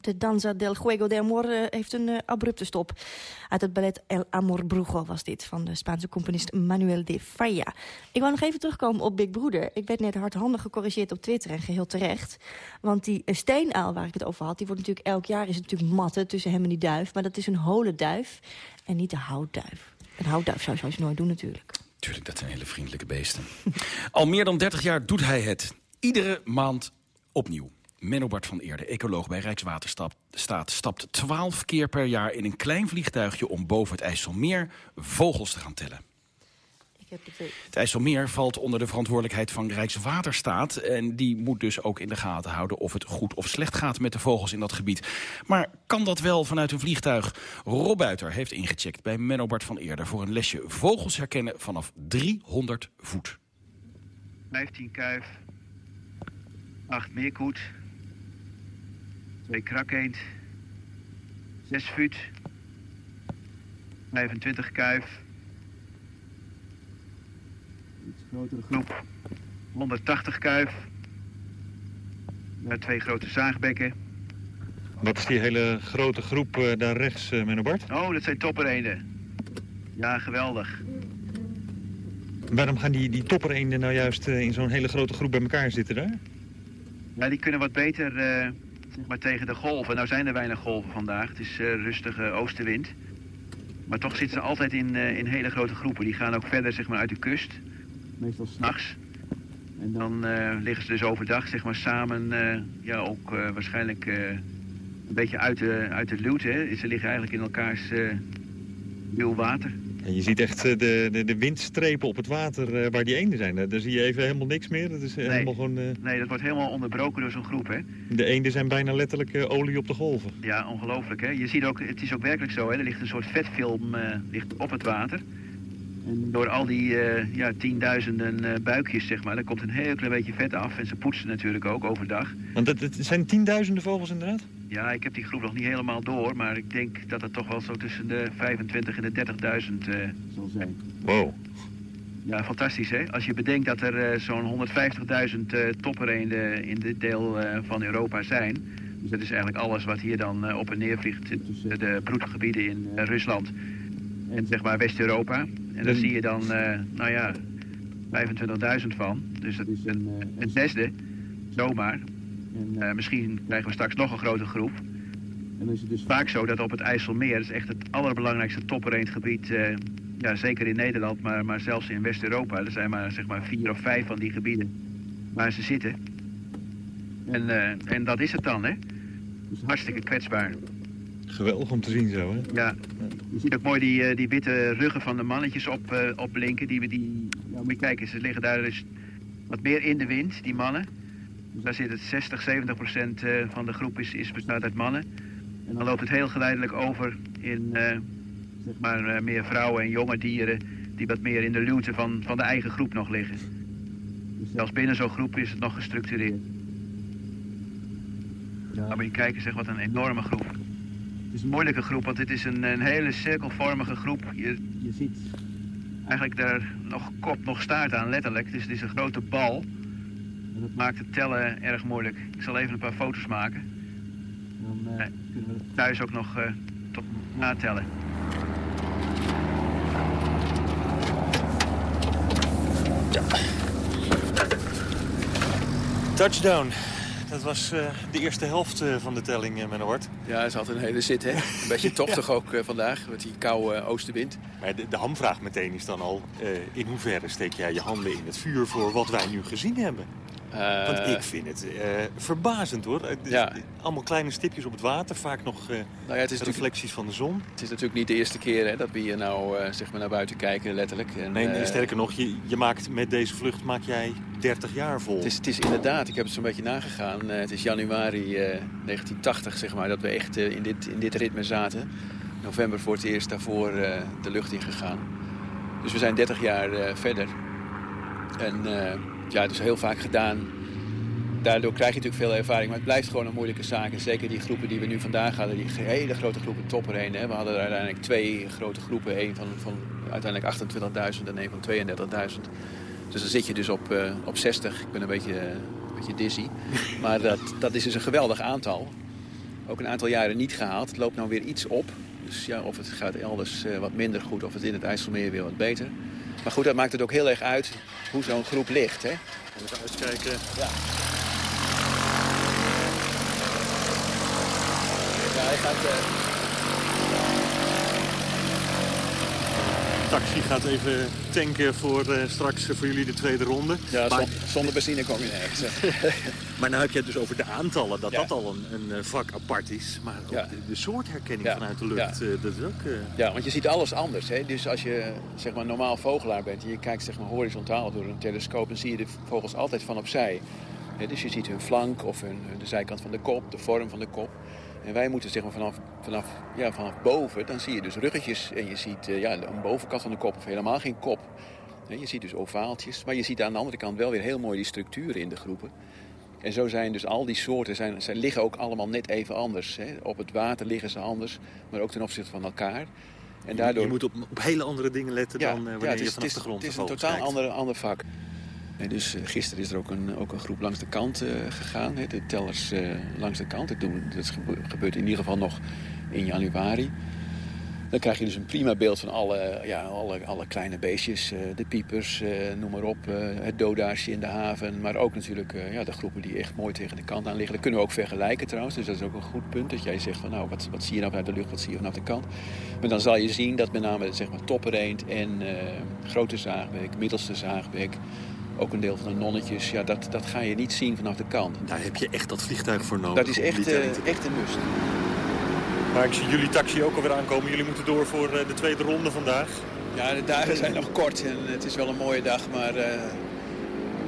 De Danza del Juego de Amor eh, heeft een eh, abrupte stop. Uit het ballet El Amor Brujo was dit, van de Spaanse componist Manuel de Falla. Ik wou nog even terugkomen op Big Broeder. Ik werd net hardhandig gecorrigeerd op Twitter en geheel terecht. Want die steenuil waar ik het over had, die wordt natuurlijk elk jaar is natuurlijk matten tussen hem en die duif. Maar dat is een holen duif en niet de houtduif. Een houtduif zou je nooit doen natuurlijk. Tuurlijk, dat zijn hele vriendelijke beesten. Al meer dan 30 jaar doet hij het. Iedere maand opnieuw. Menno Bart van Eerde, ecoloog bij Rijkswaterstaat, stapt 12 keer per jaar in een klein vliegtuigje om boven het IJsselmeer vogels te gaan tellen. Ik heb het, Het IJsselmeer valt onder de verantwoordelijkheid van Rijkswaterstaat. En die moet dus ook in de gaten houden of het goed of slecht gaat met de vogels in dat gebied. Maar kan dat wel vanuit een vliegtuig? Rob Buiter heeft ingecheckt bij Menno Bart van Eerde... voor een lesje vogels herkennen vanaf 300 voet. 15 kuif, 8 meerkoet, 2 krakeend, 6 vuut, 25 kuif, iets grotere groep, 180 kuif, met twee grote zaagbekken. Wat is die hele grote groep eh, daar rechts, uh, Menno Bart? Oh, dat zijn toppereenden. Ja, geweldig. Waarom gaan die, die toppereenden nou juist eh, in zo'n hele grote groep bij elkaar zitten daar? Ja, die kunnen wat beter eh, maar tegen de golven. Nou zijn er weinig golven vandaag. Het is eh, rustige oostenwind. Maar toch zitten ze altijd in, eh, in hele grote groepen. Die gaan ook verder zeg maar, uit de kust. Meestal s'nachts. En dan eh, liggen ze dus overdag zeg maar, samen. ja, ook waarschijnlijk een beetje uit de, uit de luwte. Hè. Ze liggen eigenlijk in elkaars wiel water. En je ziet echt eh, de, de, de windstrepen op het water eh, waar die eenden zijn. Daar- Daar zie je even helemaal niks meer. Dat is eh, helemaal gewoon, eh, Nee, dat wordt helemaal onderbroken door zo'n groep. Hè. de eenden zijn bijna letterlijk eh, olie op de golven. Ja, ongelooflijk. Hè? Je ziet ook, het is ook werkelijk zo. Hè? Er ligt een soort vetfilm eh, ligt op het water. En door al die eh, ja, tienduizenden eh, buikjes, zeg maar, daar komt een heel klein beetje vet af. En ze poetsen natuurlijk ook overdag. Want het, het zijn tienduizenden vogels inderdaad? Ja, ik heb die groep nog niet helemaal door, maar ik denk dat het toch wel zo tussen de 25 en de 30.000 eh, zal zijn. Wow. Ja, fantastisch hè. Als je bedenkt dat er eh, zo'n 150.000 eh toppereenden in dit deel eh, van Europa zijn. Dus dat is eigenlijk alles wat hier dan eh, op en neer vliegt tussen de broedgebieden in eh, Rusland en zeg maar West-Europa. En daar En- zie je dan, eh, nou ja, 25.000 van. Dus dat is een, een zesde, zomaar. En eh, misschien krijgen we straks nog een grote groep. En is het dus vaak zo dat op het IJsselmeer, dat is echt het allerbelangrijkste toppereendgebied, eh ja, zeker in Nederland, maar, maar zelfs in West-Europa. Er zijn maar, zeg maar vier of vijf van die gebieden waar ze zitten. En, eh, en dat is het dan, hè? Dus hartstikke kwetsbaar. Geweldig om te zien zo, hè? Ja, je ziet ook mooi die, eh, die witte ruggen van de mannetjes op, eh, opblinken. Die, die, ja, moet je kijken, ze liggen daar dus wat meer in de wind, die mannen. Daar zit het 60, 70 procent eh, van de groep is, is bestaat uit mannen. En dan loopt het heel geleidelijk over in eh, zeg maar, eh, meer vrouwen en jonge dieren... die wat meer in de luwte van, van de eigen groep nog liggen. Dus zelfs binnen zo'n groep is het nog gestructureerd. Ja. moet je kijken, zeg wat een enorme groep. Het is een moeilijke groep, want het is een, een hele cirkelvormige groep. Je, je ziet eigenlijk daar nog kop, nog staart aan, letterlijk. Dus het is een grote bal. En dat maakt het tellen erg moeilijk. Ik zal even een paar foto's maken. Dan eh, kunnen we het thuis ook nog eh, tot natellen. Touchdown. Dat was eh, de eerste helft eh, van de telling, uh, Menno Ja, het is altijd een hele zit, hè? <laughs> Een beetje tochtig ook vandaag, met die koude oostenwind. Maar de, de hamvraag meteen is dan al... eh, in hoeverre steek jij je handen in het vuur voor wat wij nu gezien hebben? Want ik vind het eh, verbazend, hoor. Ja. Allemaal kleine stipjes op het water, vaak nog eh, Nou ja, het is reflecties van de zon. Het is natuurlijk niet de eerste keer hè, dat we hier nou eh, zeg maar naar buiten kijken, letterlijk. En, Nee, nee, eh, sterker nog, je, je maakt met deze vlucht maak jij 30 jaar vol. Het is, het is inderdaad, ik heb het zo'n beetje nagegaan. eh, het is januari eh, 1980, zeg maar, dat we echt eh, in, dit, in dit ritme zaten. November voor het eerst daarvoor eh, de lucht ingegaan. Dus we zijn 30 jaar eh, verder. En eh, ja, het is heel vaak gedaan. Daardoor krijg je natuurlijk veel ervaring, maar het blijft gewoon een moeilijke zaak. En zeker die groepen die we nu vandaag hadden, die hele grote groepen topper heen. Hè. We hadden er uiteindelijk twee grote groepen, één van, van uiteindelijk 28.000 en één van 32.000. Dus dan zit je dus op, eh, op 60. Ik ben een beetje, eh, een beetje dizzy. <laughs> Maar dat, dat is dus een geweldig aantal. ook een aantal jaren niet gehaald. Het loopt nou weer iets op. Dus ja, of het gaat elders uh, wat minder goed of het in het IJsselmeer weer wat beter. Maar goed, dat maakt het ook heel erg uit hoe zo'n groep ligt. Hè? Even uitkijken. Ja. Ja, hij gaat... Uh... taxi gaat even tanken voor uh, straks voor jullie de tweede ronde. Ja, maar... zonder benzine kom je nergens. <laughs> maar nu heb je het dus over de aantallen, dat ja. dat al een, een, vak apart is. Maar ook ja. de, de, soortherkenning vanuit de lucht, uh, dat is ook... Uh... Ja, want je ziet alles anders. Hè? Dus als je zeg maar normaal vogelaar bent en je kijkt zeg maar, horizontaal door een telescoop... dan zie je de vogels altijd van opzij. Dus je ziet hun flank of hun, de zijkant van de kop, de vorm van de kop... En wij moeten zeg maar vanaf, vanaf, ja, vanaf boven, dan zie je dus ruggetjes en je ziet uh, ja, een bovenkant van de kop of helemaal geen kop. Je ziet dus ovaaltjes, maar je ziet aan de andere kant wel weer heel mooi die structuren in de groepen. En zo zijn dus al die soorten, zijn, zijn, liggen ook allemaal net even anders. Hè. Op het water liggen ze anders, maar ook ten opzichte van elkaar. En daardoor... Je moet op, op hele andere dingen letten ja, dan uh, wanneer ja, is, je vanaf is, de grond Het is een totaal ander, ander vak. Dus uh, gisteren is er ook een, ook een groep langs de kant uh, gegaan. Hè, de tellers uh, langs de kant. Dat, doen, dat gebeurt in ieder geval nog in januari. Dan krijg je dus een prima beeld van alle, ja, alle, alle kleine beestjes. de piepers, noem maar op. het dodaarsje in de haven. Maar ook natuurlijk ja, de groepen die echt mooi tegen de kant aan liggen. Dat kunnen we ook vergelijken trouwens. Dus dat is ook een goed punt. Dat jij zegt van nou, wat, wat zie je nou vanuit de lucht, wat zie je vanaf de kant. Maar dan zal je zien dat met name zeg maar, toppereend en grote zaagbeek, middelste zaagbeek ook een deel van de nonnetjes, ja, dat, dat ga je niet zien vanaf de kant. Daar heb je echt dat vliegtuig voor nodig. Dat is echt, uh, echt een must. Maar ik zie jullie taxi ook alweer aankomen. Jullie moeten door voor uh, de tweede ronde vandaag. Ja, de dagen zijn nog kort en het is wel een mooie dag, maar uh,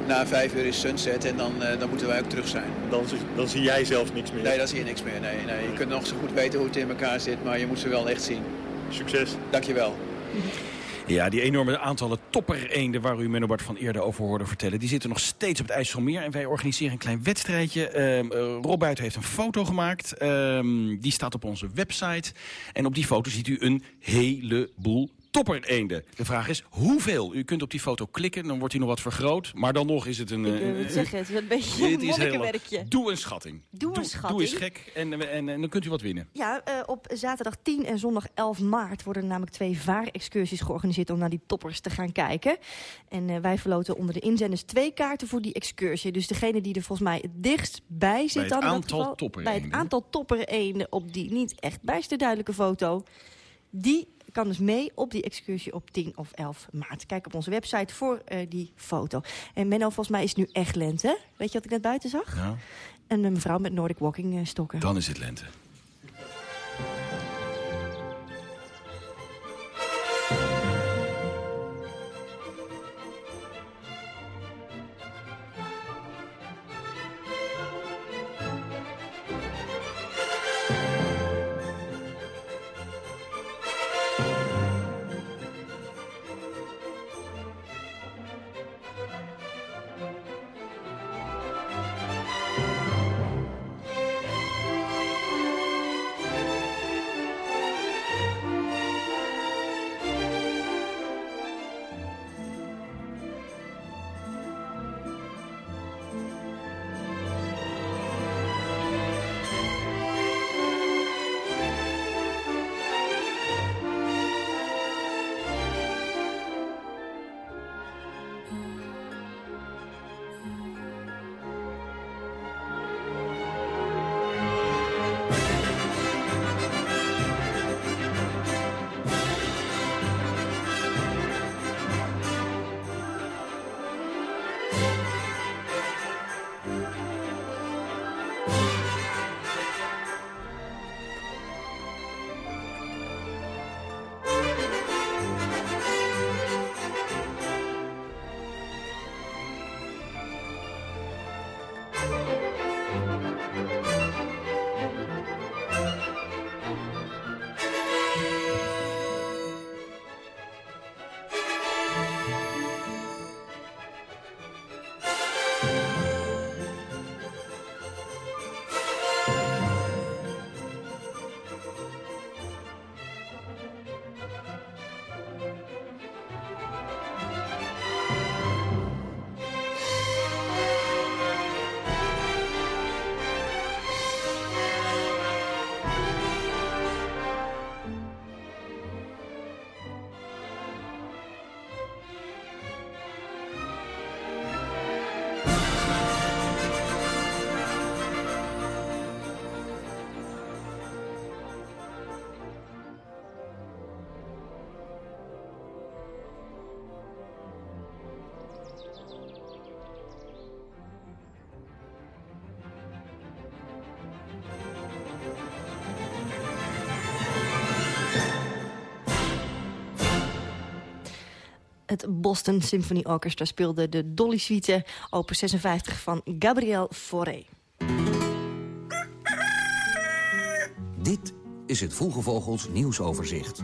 na vijf uur is sunset en dan, dan moeten wij ook terug zijn. Dan, dan zie jij zelfs niks meer? Nee, dan zie je niks meer. Nee, nee. Je kunt nog zo goed weten hoe het in elkaar zit, maar je moet ze wel echt zien. Succes. Dankjewel. <laughs> Ja, die enorme aantallen toppereenden waar u Menno Bart van eerder over hoorde vertellen... die zitten nog steeds op het IJsselmeer. En wij organiseren een klein wedstrijdje. Uh, Rob Buiten heeft een foto gemaakt. Uh, die staat op onze website. En op die foto ziet u een heleboel toppereenden. De vraag is hoeveel? U kunt op die foto klikken, dan wordt hij nog wat vergroot. Maar dan nog is het een... Ik wil het zeggen, het is een beetje een monnikenwerkje. Doe een schatting. Doe een schatting. Doe eens gek en, en, en, dan kunt u wat winnen. Ja, uh, op zaterdag 10 en zondag 11 maart worden er namelijk twee vaarexcursies georganiseerd... om naar die toppers te gaan kijken. En uh, wij verloten onder de inzenders twee kaarten voor die excursie. Dus degene die er volgens mij het dichtst bij zit... Bij het dan aantal toppereenden. Bij het aantal toppereenden op die niet echt bijster duidelijke foto... die kan dus mee op die excursie op 10 of 11 maart. Kijk op onze website voor uh, die foto. En Menno, volgens mij is het nu echt lente. Weet je wat ik net buiten zag? Ja. Een mevrouw met Nordic walking uh, stokken. Dan is het lente. Het Boston Symphony Orchestra speelde de Dolly Suite, opus 56 van Gabriel Fauré. Dit is het Vroege Vogels nieuwsoverzicht.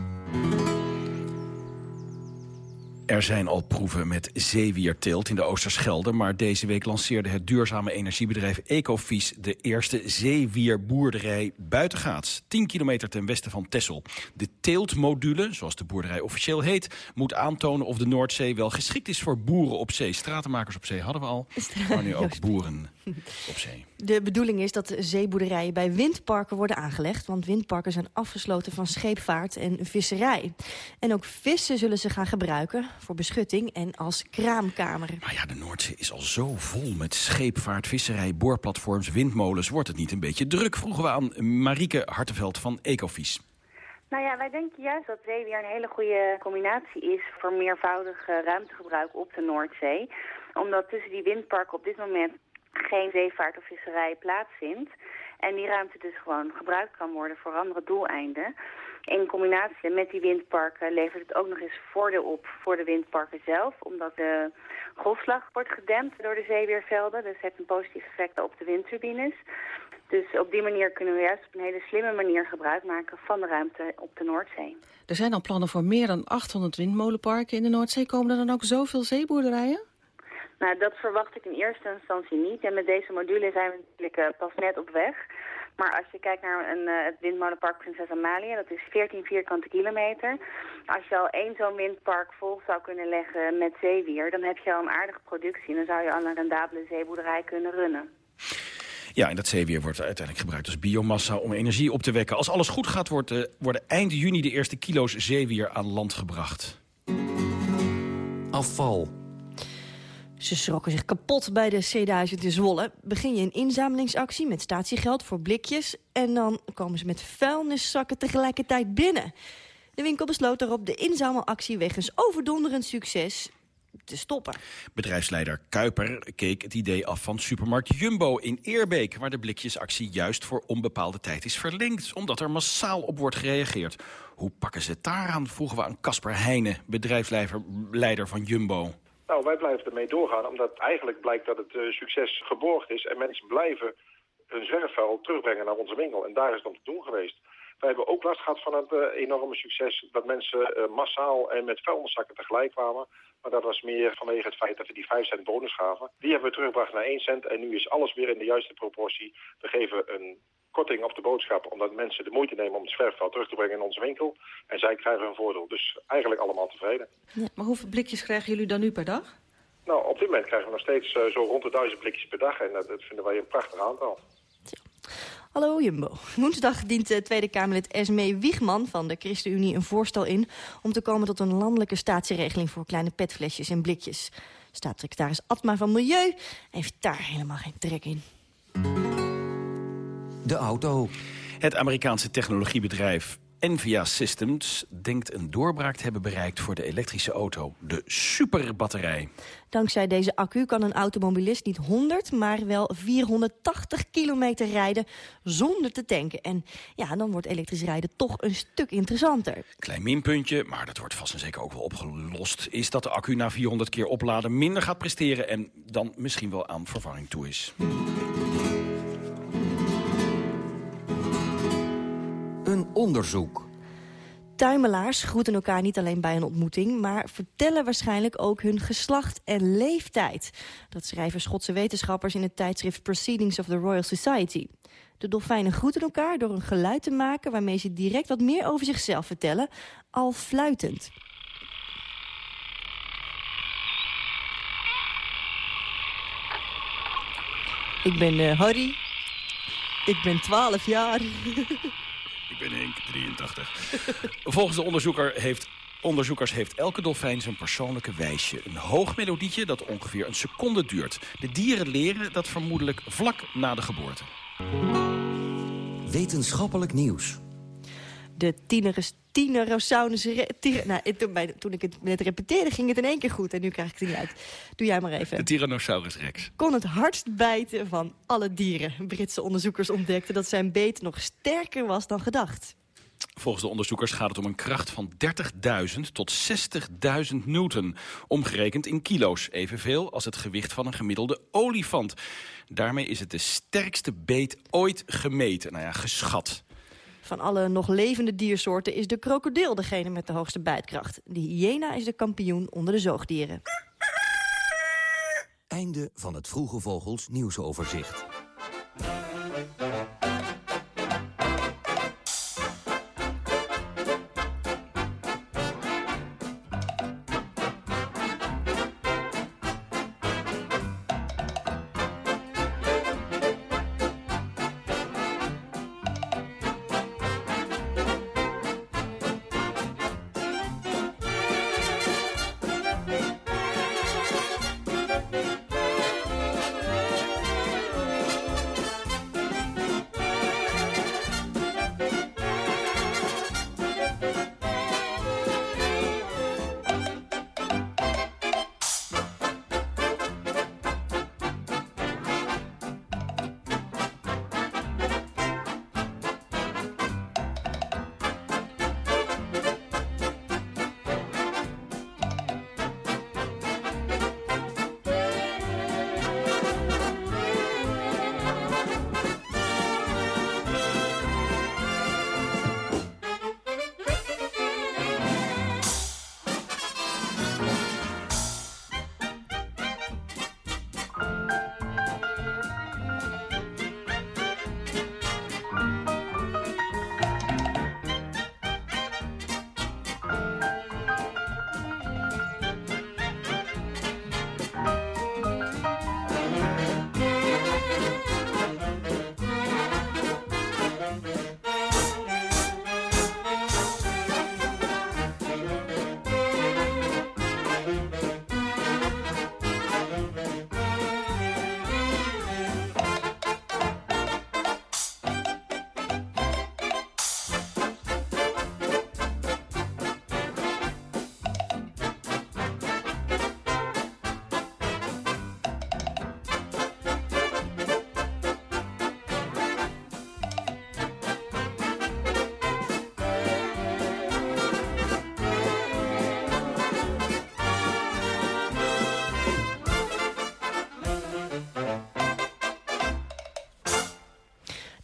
Er zijn al proeven met zeewierteelt in de Oosterschelde... maar deze week lanceerde het duurzame energiebedrijf Ecofies... de eerste zeewierboerderij buitengaats, 10 kilometer ten westen van Texel. De teeltmodule, zoals de boerderij officieel heet... moet aantonen of de Noordzee wel geschikt is voor boeren op zee. Stratenmakers op zee hadden we al, maar nu ook boeren <laughs> op zee. De bedoeling is dat zeeboerderijen bij windparken worden aangelegd... want windparken zijn afgesloten van scheepvaart en visserij. En ook vissen zullen ze gaan gebruiken voor beschutting en als kraamkamer. Maar ja, de Noordzee is al zo vol met scheepvaart, visserij, boorplatforms, windmolens. Wordt het niet een beetje druk? Vroegen we aan Marieke Hartenveld van Ecovies. Nou ja, wij denken juist dat zeewier een hele goede combinatie is voor meervoudig ruimtegebruik op de Noordzee. Omdat tussen die windparken op dit moment geen zeevaart of visserij plaatsvindt. En die ruimte dus gewoon gebruikt kan worden voor andere doeleinden. In combinatie met die windparken levert het ook nog eens voordeel op voor de windparken zelf. Omdat de golfslag wordt gedempt door de zeeweervelden. Dus het heeft een positief effect op de windturbines. Dus op die manier kunnen we juist op een hele slimme manier gebruik maken van de ruimte op de Noordzee. Er zijn al plannen voor meer dan 800 windmolenparken in de Noordzee. Komen er dan ook zoveel zeeboerderijen? Nou, dat verwacht ik in eerste instantie niet. En met deze module zijn we natuurlijk uh, pas net op weg. Maar als je kijkt naar een, uh, het windmolenpark Prinses Amalia, dat is 14 vierkante kilometer. Als je al één zo'n windpark vol zou kunnen leggen met zeewier, dan heb je al een aardige productie. En dan zou je al een rendabele zeeboerderij kunnen runnen. Ja, en dat zeewier wordt uiteindelijk gebruikt als biomassa om energie op te wekken. Als alles goed gaat, wordt, uh, worden eind juni de eerste kilo's zeewier aan land gebracht. Afval. Ze schrokken zich kapot bij de C1000 in Zwolle. Begin je een inzamelingsactie met statiegeld voor blikjes... en dan komen ze met vuilniszakken tegelijkertijd binnen. De winkel besloot daarop de inzamelactie wegens overdonderend succes te stoppen. Bedrijfsleider Kuiper keek het idee af van supermarkt Jumbo in Eerbeek... waar de blikjesactie juist voor onbepaalde tijd is verlengd... omdat er massaal op wordt gereageerd. Hoe pakken ze het daaraan, vroegen we aan Casper Heijnen... bedrijfsleider van Jumbo. Nou, wij blijven ermee doorgaan, omdat eigenlijk blijkt dat het uh, succes geborgd is... en mensen blijven hun zwerfvuil terugbrengen naar onze winkel. En daar is het om te doen geweest. Wij hebben ook last gehad van het uh, enorme succes dat mensen uh, massaal en met vuilniszakken tegelijk kwamen. Maar dat was meer vanwege het feit dat we die 5 cent bonus gaven. Die hebben we teruggebracht naar 1 cent en nu is alles weer in de juiste proportie. We geven een korting op de boodschap omdat mensen de moeite nemen om het zwerfvuil terug te brengen in onze winkel. En zij krijgen een voordeel. Dus eigenlijk allemaal tevreden. Ja, maar hoeveel blikjes krijgen jullie dan nu per dag? Nou, op dit moment krijgen we nog steeds uh, zo rond de duizend blikjes per dag. En dat, dat vinden wij een prachtig aantal. Hallo Jumbo. Woensdag dient de Tweede Kamerlid Esme Wiegman van de ChristenUnie een voorstel in... om te komen tot een landelijke statieregeling voor kleine petflesjes en blikjes. Staatssecretaris Atma van Milieu heeft daar helemaal geen trek in. De auto. Het Amerikaanse technologiebedrijf Envia Systems denkt een doorbraak te hebben bereikt voor de elektrische auto. De superbatterij. Dankzij deze accu kan een automobilist niet 100, maar wel 480 kilometer rijden zonder te tanken. En ja, dan wordt elektrisch rijden toch een stuk interessanter. Klein minpuntje, maar dat wordt vast en zeker ook wel opgelost... is dat de accu na 400 keer opladen minder gaat presteren... en dan misschien wel aan vervanging toe is. Een onderzoek. Tuimelaars groeten elkaar niet alleen bij een ontmoeting... maar vertellen waarschijnlijk ook hun geslacht en leeftijd. Dat schrijven Schotse wetenschappers in het tijdschrift Proceedings of the Royal Society. De dolfijnen groeten elkaar door een geluid te maken... waarmee ze direct wat meer over zichzelf vertellen, al fluitend. Ik ben uh, Harry. Ik ben 12 jaar. <laughs> Ik ben Henk, 83. <laughs> Volgens de onderzoeker heeft, onderzoekers heeft elke dolfijn zijn persoonlijke wijsje. Een hoog melodietje dat ongeveer een seconde duurt. De dieren leren dat vermoedelijk vlak na de geboorte. Wetenschappelijk nieuws. De tieneres Tinerosaurus... Nou, toen, toen ik het net repeteerde, ging het in één keer goed. En nu krijg ik het niet uit. Doe jij maar even. De Tyrannosaurus rex. Kon het hardst bijten van alle dieren. Britse onderzoekers ontdekten dat zijn beet nog sterker was dan gedacht. Volgens de onderzoekers gaat het om een kracht van 30.000 tot 60.000 newton. Omgerekend in kilo's, evenveel als het gewicht van een gemiddelde olifant. Daarmee is het de sterkste beet ooit gemeten. Nou ja, geschat. Van alle nog levende diersoorten is de krokodil degene met de hoogste bijtkracht. De hyena is de kampioen onder de zoogdieren. Einde van het Vroege Vogels nieuwsoverzicht.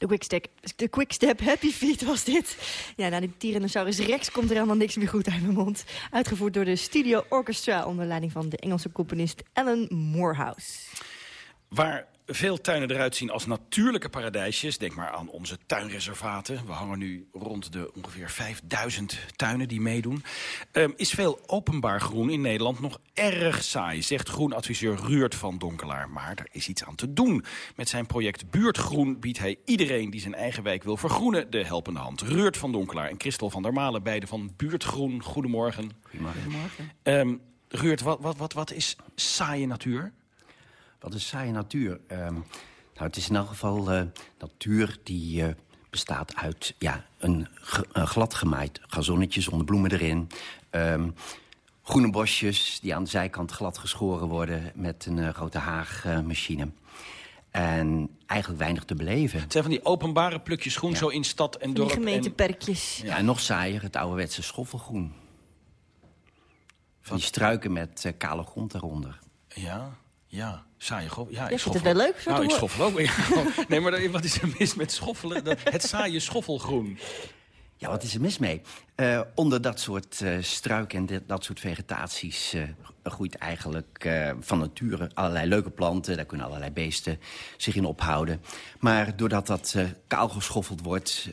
De Quickstep, de Quickstep Happy Feet was dit. Ja, na die Tyrannosaurus Rex komt er helemaal niks meer goed uit mijn mond. Uitgevoerd door de Studio Orchestra... onder leiding van de Engelse componist Alan Morehouse. Waar veel tuinen eruit zien als natuurlijke paradijsjes. Denk maar aan onze tuinreservaten. We hangen nu rond de ongeveer 5000 tuinen die meedoen. Um, is veel openbaar groen in Nederland nog erg saai, zegt groenadviseur Ruurt van Donkelaar. Maar er is iets aan te doen. Met zijn project Buurtgroen biedt hij iedereen die zijn eigen wijk wil vergroenen de helpende hand. Ruurt van Donkelaar en Christel van der Malen, beide van Buurtgroen. Goedemorgen. Goedemorgen. Goedemorgen. Um, Ruurt, wat, wat, wat, wat is saaie natuur? Wat is saaie natuur? Um, nou, het is in elk geval uh, natuur die uh, bestaat uit ja, een, een glad gemaaid gazonnetje zonder bloemen erin. Um, groene bosjes die aan de zijkant glad geschoren worden met een uh, grote haagmachine. En eigenlijk weinig te beleven. Het zijn van die openbare plukjes groen ja. zo in stad en dorp. Die gemeenteperkjes. En... Ja, en nog saaier, het ouderwetse schoffelgroen. Van die struiken met uh, kale grond eronder. Ja, ja. Saaie schoffel. Ja, ik vind het wel leuk. Zo nou, ik schoffel ook. <laughs> <laughs> nee, maar wat is er mis met schoffelen? Dat, het saaie schoffelgroen. Ja, wat is er mis mee? Uh, onder dat soort uh, struiken en dit, dat soort vegetaties uh, groeit eigenlijk van nature allerlei leuke planten. Daar kunnen allerlei beesten zich in ophouden. Maar doordat dat kaal geschoffeld wordt,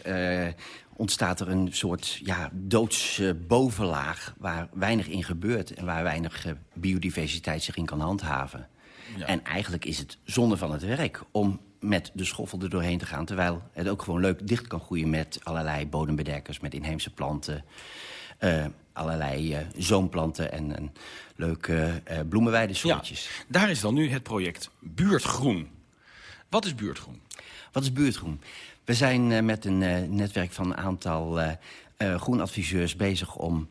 ontstaat er een soort ja, doods bovenlaag waar weinig in gebeurt en waar weinig biodiversiteit zich in kan handhaven. Ja. En eigenlijk is het zonde van het werk om met de schoffel er doorheen te gaan... terwijl het ook gewoon leuk dicht kan groeien met allerlei bodembedekkers... met inheemse planten, uh, allerlei uh, zoomplanten en, en leuke uh, bloemenweidesoortjes. Ja, daar is dan nu het project Buurtgroen. Wat is Buurtgroen? Wat is Buurtgroen? We zijn met een netwerk van een aantal groenadviseurs bezig om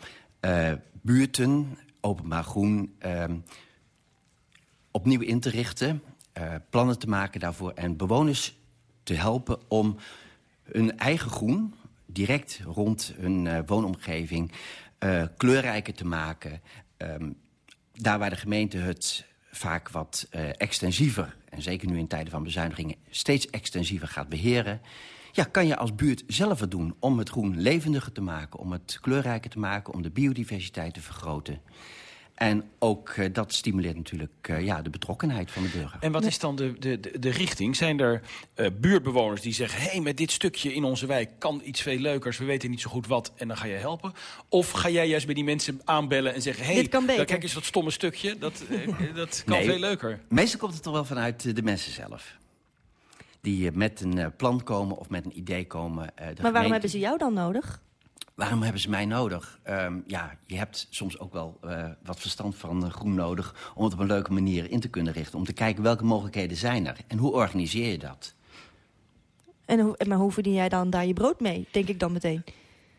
buurten, openbaar groen opnieuw in te richten, uh, plannen te maken daarvoor... en bewoners te helpen om hun eigen groen direct rond hun uh, woonomgeving uh, kleurrijker te maken. Um, daar waar de gemeente het vaak wat extensiever... en zeker nu in tijden van bezuinigingen steeds extensiever gaat beheren... Ja, kan je als buurt zelf het doen om het groen levendiger te maken... om het kleurrijker te maken, om de biodiversiteit te vergroten. En ook uh, dat stimuleert natuurlijk uh, ja, de betrokkenheid van de burger. En wat is dan de, de, de richting? Zijn er uh, buurtbewoners die zeggen... hé, hey, met dit stukje in onze wijk kan iets veel leukers... we weten niet zo goed wat en dan ga je helpen? Of ga jij juist bij die mensen aanbellen en zeggen... hé, hey, kijk eens dat stomme stukje, dat, <laughs> dat kan nee, veel leuker. Meestal komt het toch wel vanuit de mensen zelf. Die met een plan komen of met een idee komen. maar waarom gemeente... hebben ze jou dan nodig? Waarom hebben ze mij nodig? Um, ja, je hebt soms ook wel uh, wat verstand van uh, groen nodig... om het op een leuke manier in te kunnen richten. Om te kijken welke mogelijkheden zijn er. En hoe organiseer je dat? En maar hoe verdien jij dan daar je brood mee, denk ik dan meteen?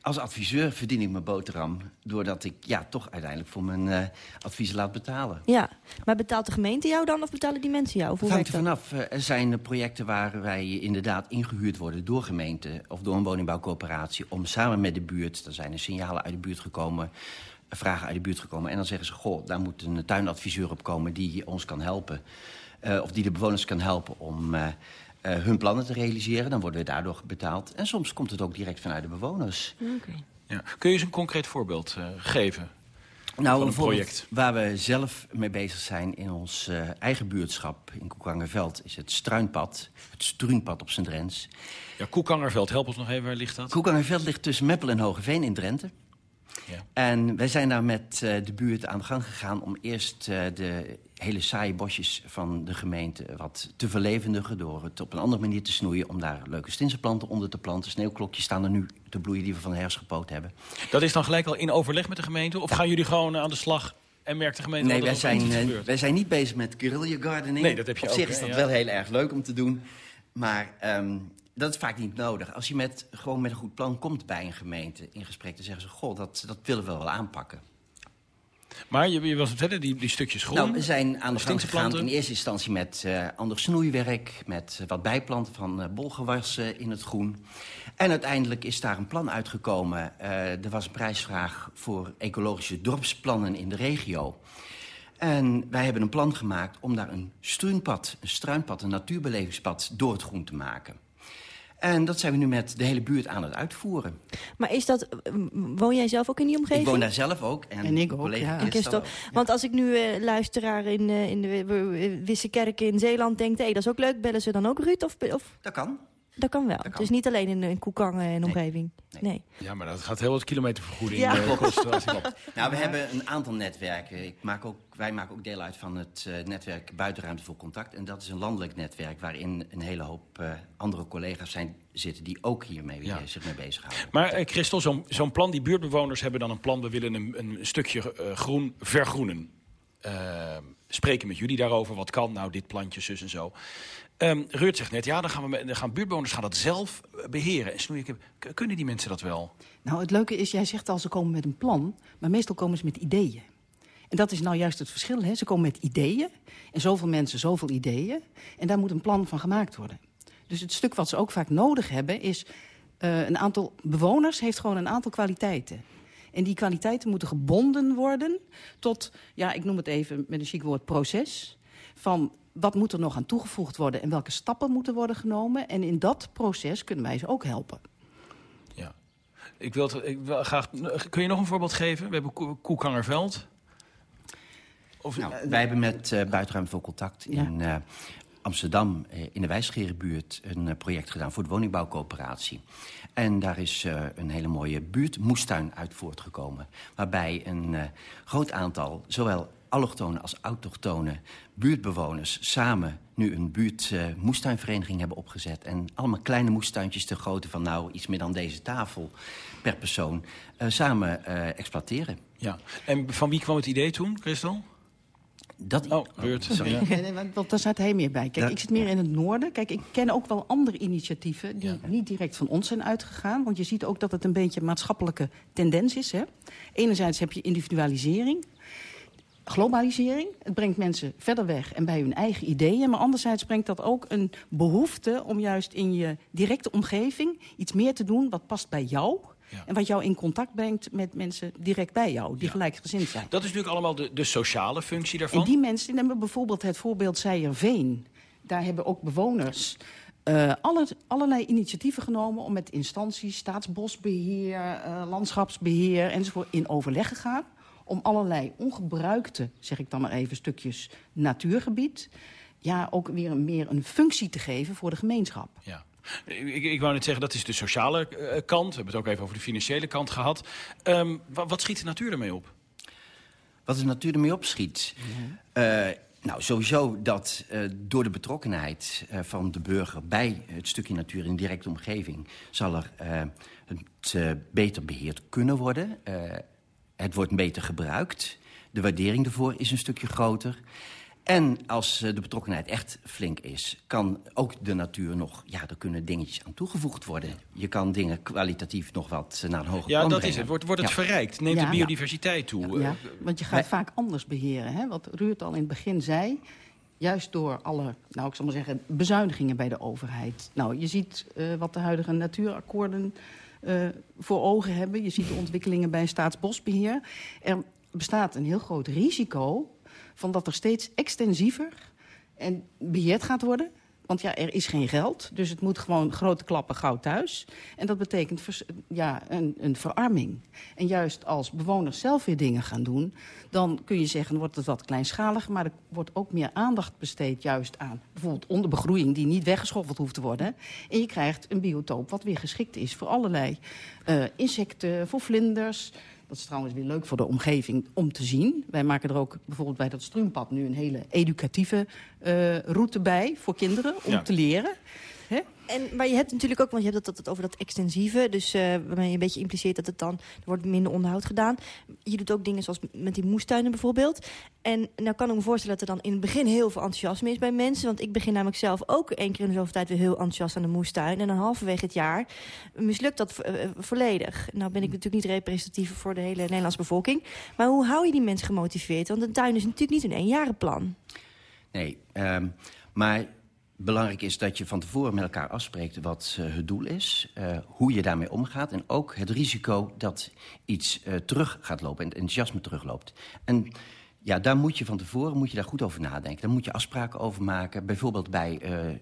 Als adviseur verdien ik mijn boterham... doordat ik ja, toch uiteindelijk voor mijn uh, adviezen laat betalen. Ja, maar betaalt de gemeente jou dan of betalen die mensen jou? Of het hangt er vanaf. Er zijn projecten waar wij inderdaad ingehuurd worden... door gemeenten of door een woningbouwcoöperatie... om samen met de buurt, er zijn er signalen uit de buurt gekomen... vragen uit de buurt gekomen. En dan zeggen ze, goh, daar moet een tuinadviseur op komen... die ons kan helpen. Uh, of die de bewoners kan helpen om... Uh, uh, hun plannen te realiseren. Dan worden we daardoor betaald. En soms komt het ook direct vanuit de bewoners. Okay. Ja. Kun je eens een concreet voorbeeld uh, geven? Nou, van een project waar we zelf mee bezig zijn in ons uh, eigen buurtschap in Koekangerveld... is het Struinpad, het Struinpad op zijn Drents. Ja, Koekangerveld, help ons nog even, waar ligt dat? Koekangerveld ligt tussen Meppel en Hogeveen in Drenthe. Ja. En wij zijn daar met uh, de buurt aan de gang gegaan om eerst uh, de hele saaie bosjes van de gemeente wat te verlevendigen... door het op een andere manier te snoeien, om daar leuke stinsenplanten onder te planten. Sneeuwklokjes staan er nu te bloeien die we van de herfst gepoot hebben. Dat is dan gelijk al in overleg met de gemeente? Of gaan jullie gewoon aan de slag en merkt de gemeente nee, wij zijn, uh, wij zijn niet bezig met guerrilla gardening. Nee, dat heb je Op ook, zich is dat ja. wel heel erg leuk om te doen. Maar um, dat is vaak niet nodig. Als je met, gewoon met een goed plan komt bij een gemeente in gesprek... dan zeggen ze, goh, dat, dat willen we wel aanpakken. Maar je, je was verder, die, die stukjes groen? Nou, we zijn aan de gang gegaan in eerste instantie met uh, ander snoeiwerk... met uh, wat bijplanten van uh, bolgewassen in het groen. En uiteindelijk is daar een plan uitgekomen. Uh, er was een prijsvraag voor ecologische dorpsplannen in de regio. En wij hebben een plan gemaakt om daar een struinpad, een struinpad, een natuurbelevingspad door het groen te maken. En dat zijn we nu met de hele buurt aan het uitvoeren. Maar is dat, woon jij zelf ook in die omgeving? Ik woon daar zelf ook. En, en ik ook, ja. En Christel, Want als ik nu uh, luisteraar in, uh, in de Wissekerk in Zeeland denk... hé, hey, dat is ook leuk, bellen ze dan ook Ruud? Of, of? Dat kan. Dat kan wel. Dat kan. Dus niet alleen in, in Koekangen en omgeving. Nee. nee. Ja, maar dat gaat heel wat kilometervergoeding ja. uh, kosten. Als <laughs> nou, we hebben een aantal netwerken. Ik maak ook, wij maken ook deel uit van het uh, netwerk Buitenruimte voor Contact. En dat is een landelijk netwerk waarin een hele hoop uh, andere collega's zijn, zitten... die ook hiermee ja. zich mee bezighouden. Maar uh, Christel, zo'n zo plan, die buurtbewoners hebben dan een plan... we willen een, een stukje uh, groen vergroenen. Uh, spreken met jullie daarover, wat kan nou dit plantje, zus en zo. Um, Ruud zegt net, ja, dan gaan, we, dan gaan buurtbewoners gaan dat zelf beheren. En snoeien. Kunnen die mensen dat wel? Nou, het leuke is, jij zegt al, ze komen met een plan. Maar meestal komen ze met ideeën. En dat is nou juist het verschil. Hè? Ze komen met ideeën. En zoveel mensen, zoveel ideeën. En daar moet een plan van gemaakt worden. Dus het stuk wat ze ook vaak nodig hebben is... Uh, een aantal bewoners heeft gewoon een aantal kwaliteiten. En die kwaliteiten moeten gebonden worden tot, ja, ik noem het even met een chic woord, proces. Van wat moet er nog aan toegevoegd worden en welke stappen moeten worden genomen. En in dat proces kunnen wij ze ook helpen. Ja. Ik wil, het, ik wil graag, kun je nog een voorbeeld geven? We hebben Ko Koekangerveld. Of, nou, wij hebben met uh, Buitenruimte voor Contact ja. in uh, Amsterdam, uh, in de Wijsgerenbuurt... een project gedaan voor de woningbouwcoöperatie. En daar is uh, een hele mooie buurtmoestuin uit voortgekomen. Waarbij een uh, groot aantal, zowel allochtone als autochtone buurtbewoners... samen nu een buurtmoestuinvereniging uh, hebben opgezet. En allemaal kleine moestuintjes ter grootte van nou iets meer dan deze tafel per persoon... samen exploiteren. Ja, en van wie kwam het idee toen, Christel? Dat... Oh, Beurt. Sorry. Ja. Nee, nee, want daar staat hij meer bij. Kijk, ik zit meer in het noorden. Kijk, ik ken ook wel andere initiatieven die ja. niet direct van ons zijn uitgegaan. Want je ziet ook dat het een beetje een maatschappelijke tendens is. Hè? Enerzijds heb je individualisering. Globalisering. Het brengt mensen verder weg en bij hun eigen ideeën. Maar anderzijds brengt dat ook een behoefte om juist in je directe omgeving... iets meer te doen wat past bij jou... En wat jou in contact brengt met mensen direct bij jou, die gelijkgezind zijn. Dat is natuurlijk allemaal de, de sociale functie daarvan. En die mensen nemen bijvoorbeeld het voorbeeld Zijerveen. Daar hebben ook bewoners uh, alle, allerlei initiatieven genomen om met instanties, staatsbosbeheer, uh, landschapsbeheer enzovoort in overleg gegaan. Om allerlei ongebruikte, zeg ik dan maar even, stukjes natuurgebied, ja, ook weer een, meer een functie te geven voor de gemeenschap. Ja. Ik, ik wou net zeggen, dat is de sociale uh, kant. We hebben het ook even over de financiële kant gehad. Um, wat, wat, schiet de natuur ermee op? Wat de natuur ermee opschiet? Ja. Uh, nou, sowieso dat uh, door de betrokkenheid uh, van de burger... bij het stukje natuur in directe omgeving... zal er uh, het beter beheerd kunnen worden. Het wordt beter gebruikt. De waardering ervoor is een stukje groter. En als de betrokkenheid echt flink is, kan ook de natuur nog... ja, er kunnen dingetjes aan toegevoegd worden. Je kan dingen kwalitatief nog wat naar een hoger ja, plan dat brengen. is het. Wordt, wordt het Ja. verrijkt? Neemt Ja. de biodiversiteit toe? Ja, Eh, want je gaat vaak anders beheren. Hè? Wat Ruurt al in het begin zei. Juist door alle, nou ik zal maar zeggen, bezuinigingen bij de overheid. Nou, je ziet eh, wat de huidige natuurakkoorden eh, voor ogen hebben. Je ziet de ontwikkelingen bij staatsbosbeheer. Er bestaat een heel groot risico van dat er steeds extensiever en beheerd gaat worden. Want ja, er is geen geld, dus het moet gewoon grote klappen gauw thuis. En dat betekent ja, een, een verarming. En juist als bewoners zelf weer dingen gaan doen... dan kun je zeggen, wordt het wat kleinschaliger... maar er wordt ook meer aandacht besteed juist aan... bijvoorbeeld onderbegroeiing die niet weggeschoffeld hoeft te worden. En je krijgt een biotoop wat weer geschikt is voor allerlei eh, insecten, voor vlinders... Dat is trouwens weer leuk voor de omgeving om te zien. Wij maken er ook bijvoorbeeld bij dat struumpad nu een hele educatieve eh, route bij voor kinderen om Ja. te leren. En, maar je hebt natuurlijk ook, want je hebt het over dat extensieve. Dus eh waarmee je een beetje impliceert dat het dan er wordt minder onderhoud gedaan. Je doet ook dingen zoals met die moestuinen bijvoorbeeld. En nou kan ik me voorstellen dat er dan in het begin heel veel enthousiasme is bij mensen. Want ik begin namelijk zelf ook één keer in de zoveel tijd weer heel enthousiast aan de moestuin. En dan halverwege het jaar mislukt dat eh, eh, volledig. Nou ben ik natuurlijk niet representatief voor de hele Nederlandse bevolking. Maar hoe hou je die mensen gemotiveerd? Want een tuin is natuurlijk niet een eenjarenplan. Nee, ehm, maar belangrijk is dat je van tevoren met elkaar afspreekt wat eh, het doel is. eh, hoe je daarmee omgaat. En ook het risico dat iets eh, terug gaat lopen. En het enthousiasme terugloopt. En ja, daar moet je van tevoren moet je daar goed over nadenken. Daar moet je afspraken over maken. Bijvoorbeeld bij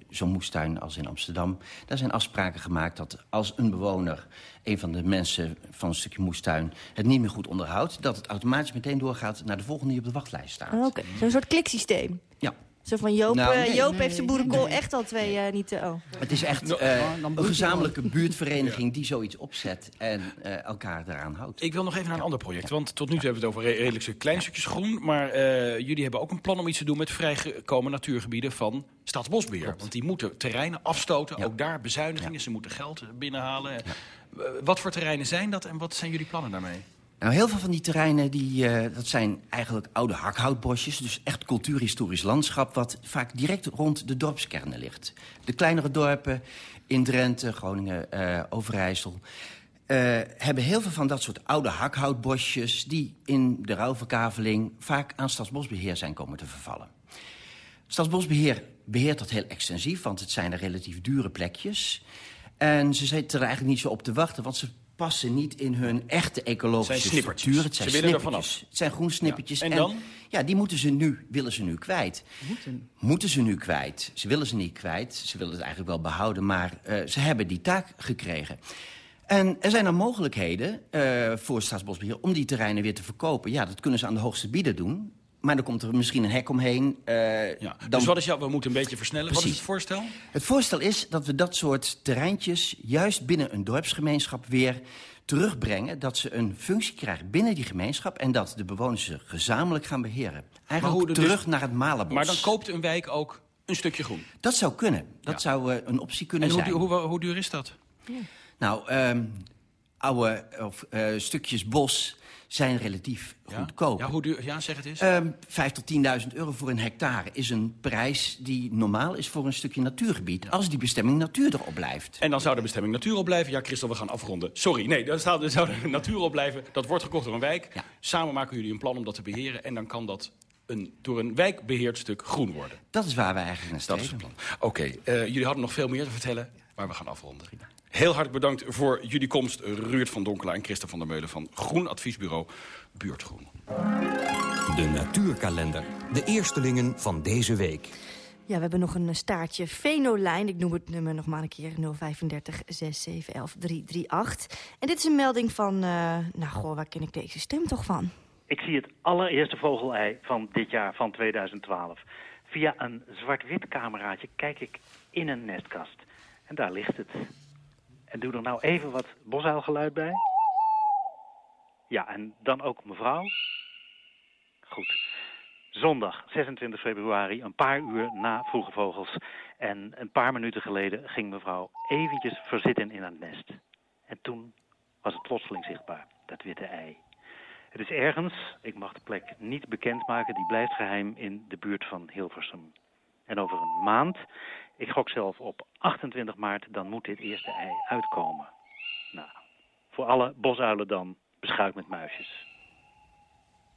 zo'n moestuin als in Amsterdam. Daar zijn afspraken gemaakt dat als een bewoner... een van de mensen van een stukje moestuin het niet meer goed onderhoudt... dat het automatisch meteen doorgaat naar de volgende die op de wachtlijst staat. Oh, Oké, zo'n soort kliksysteem. Ja. Zo van Joop, Nou, eh, nee, Joop nee, heeft zijn boerenkool nee. echt al twee eh, niet... eh, oh. <laughs> Het is echt eh, een gezamenlijke buurtvereniging die zoiets opzet en eh, elkaar daaraan houdt. Ik wil nog even naar een ander project. Want tot nu toe hebben we het over re- redelijk klein stukjes groen. Maar eh, jullie hebben ook een plan om iets te doen met vrijgekomen natuurgebieden van Staatsbosbeheer. Want die moeten terreinen afstoten. Ook daar bezuinigingen. Ze moeten geld binnenhalen. Wat voor terreinen zijn dat en wat zijn jullie plannen daarmee? Nou, heel veel van die terreinen die, eh, dat zijn eigenlijk oude hakhoutbosjes. Dus echt cultuurhistorisch landschap wat vaak direct rond de dorpskernen ligt. De kleinere dorpen in Drenthe, Groningen, eh, Overijssel... eh, hebben heel veel van dat soort oude hakhoutbosjes... die in de ruilverkaveling vaak aan Stadsbosbeheer zijn komen te vervallen. Stadsbosbeheer beheert dat heel extensief, want het zijn er relatief dure plekjes. En ze zitten er eigenlijk niet zo op te wachten, want ze passen niet in hun echte ecologische Het zijn snippertjes. structuur. Het zijn Ze willen er snippertjes. vanaf. Het zijn groensnippertjes. Ja. En dan? ja, die moeten ze nu, willen ze nu kwijt. Moeten. Moeten ze nu kwijt. Ze willen ze niet kwijt. Ze willen het eigenlijk wel behouden, maar eh, ze hebben die taak gekregen. En er zijn dan mogelijkheden eh, voor Staatsbosbeheer om die terreinen weer te verkopen. Ja, dat kunnen ze aan de hoogste bieder doen. Maar dan komt er misschien een hek omheen. eh, Ja. dan... Dus wat is jouw, we moeten een beetje versnellen. Wat is Precies. het voorstel? Het voorstel is dat we dat soort terreintjes juist binnen een dorpsgemeenschap weer terugbrengen. Dat ze een functie krijgen binnen die gemeenschap en dat de bewoners ze gezamenlijk gaan beheren. Eigenlijk terug dus- naar het Malenbos. Maar dan koopt een wijk ook een stukje groen. Dat zou kunnen. Dat zou eh, een optie kunnen En hoe, zijn. hoe, hoe duur is dat? Nou, ehm, oude of, eh, stukjes bos zijn relatief goedkoop. Ja, hoe duur? Ja, zeg het eens. Um, 5 tot 10.000 euro voor een hectare is een prijs die normaal is voor een stukje natuurgebied. Als die bestemming natuur erop blijft. En dan zou de bestemming natuur op blijven. Ja, Christel, we gaan afronden. Sorry, nee, dan zou, de natuur op blijven. Dat wordt gekocht door een wijk. Samen maken jullie een plan om dat te beheren. En dan kan dat een, door een wijk beheerd stuk groen worden. Dat is waar we eigenlijk naar streven. Dat is het plan. Oké, okay, uh, jullie hadden nog veel meer te vertellen, maar we gaan afronden. Heel hartelijk bedankt voor jullie komst, Ruurt van Donkelaar en Christa van der Meulen van Groen Adviesbureau Buurtgroen. De natuurkalender. De eerstelingen van deze week. Ja, we hebben nog een staartje Venolijn. Ik noem het nummer nog maar een keer 035 6711 338. En dit is een melding van, uh, nou goh, waar ken ik deze stem toch van? Ik zie het allereerste vogelei van dit jaar, van 2012. Via een zwart-wit cameraatje kijk ik in een nestkast. En daar ligt het. En doe er nou even wat bosuilgeluid bij. Ja, en dan ook mevrouw. Goed. Zondag 26 februari, een paar uur na Vroege Vogels. En een paar minuten geleden ging mevrouw eventjes verzitten in het nest. En toen was het plotseling zichtbaar, dat witte ei. Het is ergens, ik mag de plek niet bekendmaken, die blijft geheim in de buurt van Hilversum. En over een maand, ik gok zelf op 28 maart, dan moet dit eerste ei uitkomen. Nou, voor alle bosuilen dan, beschuit met muisjes.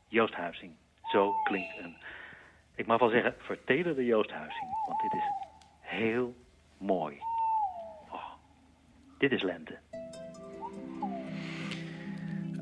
Joost Huizing, zo klinkt een, ik mag wel zeggen, vertelende Joost Huizing. Want dit is heel mooi. Oh, dit is lente.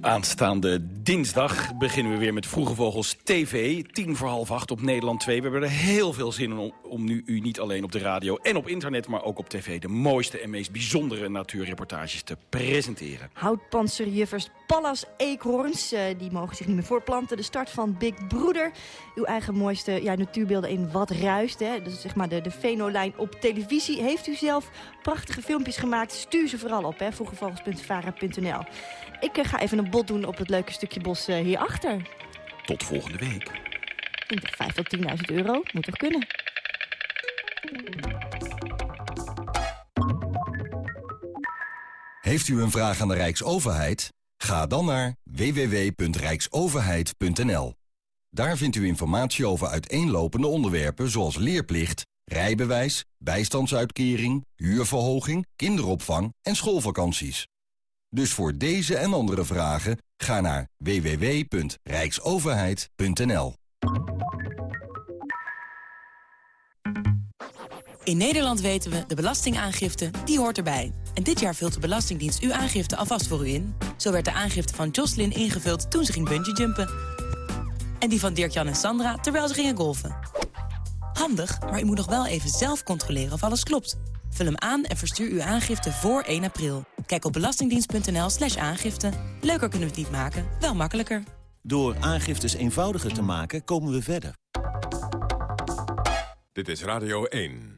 Aanstaande dinsdag beginnen we weer met Vroege Vogels TV. Tien voor half acht op Nederland 2. We hebben er heel veel zin in om, nu u niet alleen op de radio en op internet... maar ook op tv de mooiste en meest bijzondere natuurreportages te presenteren. Houtpanserjuffers Pallas Eekhoorns, uh, die mogen zich niet meer voortplanten. De start van Big Broeder. Uw eigen mooiste ja, natuurbeelden in Wat Ruist. Hè. Is zeg maar de, de Venolijn op televisie. Heeft u zelf prachtige filmpjes gemaakt? Stuur ze vooral op, vroegevogels.vara.nl. Ik uh, ga even een bot doen op het leuke stukje bos uh, hierachter. Tot volgende week. Ik denk 5 tot 10.000 euro. Moet toch kunnen? Heeft u een vraag aan de Rijksoverheid? Ga dan naar www.rijksoverheid.nl. Daar vindt u informatie over uiteenlopende onderwerpen zoals leerplicht, rijbewijs, bijstandsuitkering, huurverhoging, kinderopvang en schoolvakanties. Dus voor deze en andere vragen ga naar www.rijksoverheid.nl. In Nederland weten we, de belastingaangifte, die hoort erbij. En dit jaar vult de Belastingdienst uw aangifte alvast voor u in. Zo werd de aangifte van Jocelyn ingevuld toen ze ging bungeejumpen. En die van Dirk-Jan en Sandra terwijl ze gingen golfen. Handig, maar u moet nog wel even zelf controleren of alles klopt. Vul hem aan en verstuur uw aangifte voor 1 april. Kijk op belastingdienst.nl slash aangifte. Leuker kunnen we het niet maken, wel makkelijker. Door aangiftes eenvoudiger te maken komen we verder. Dit is Radio 1.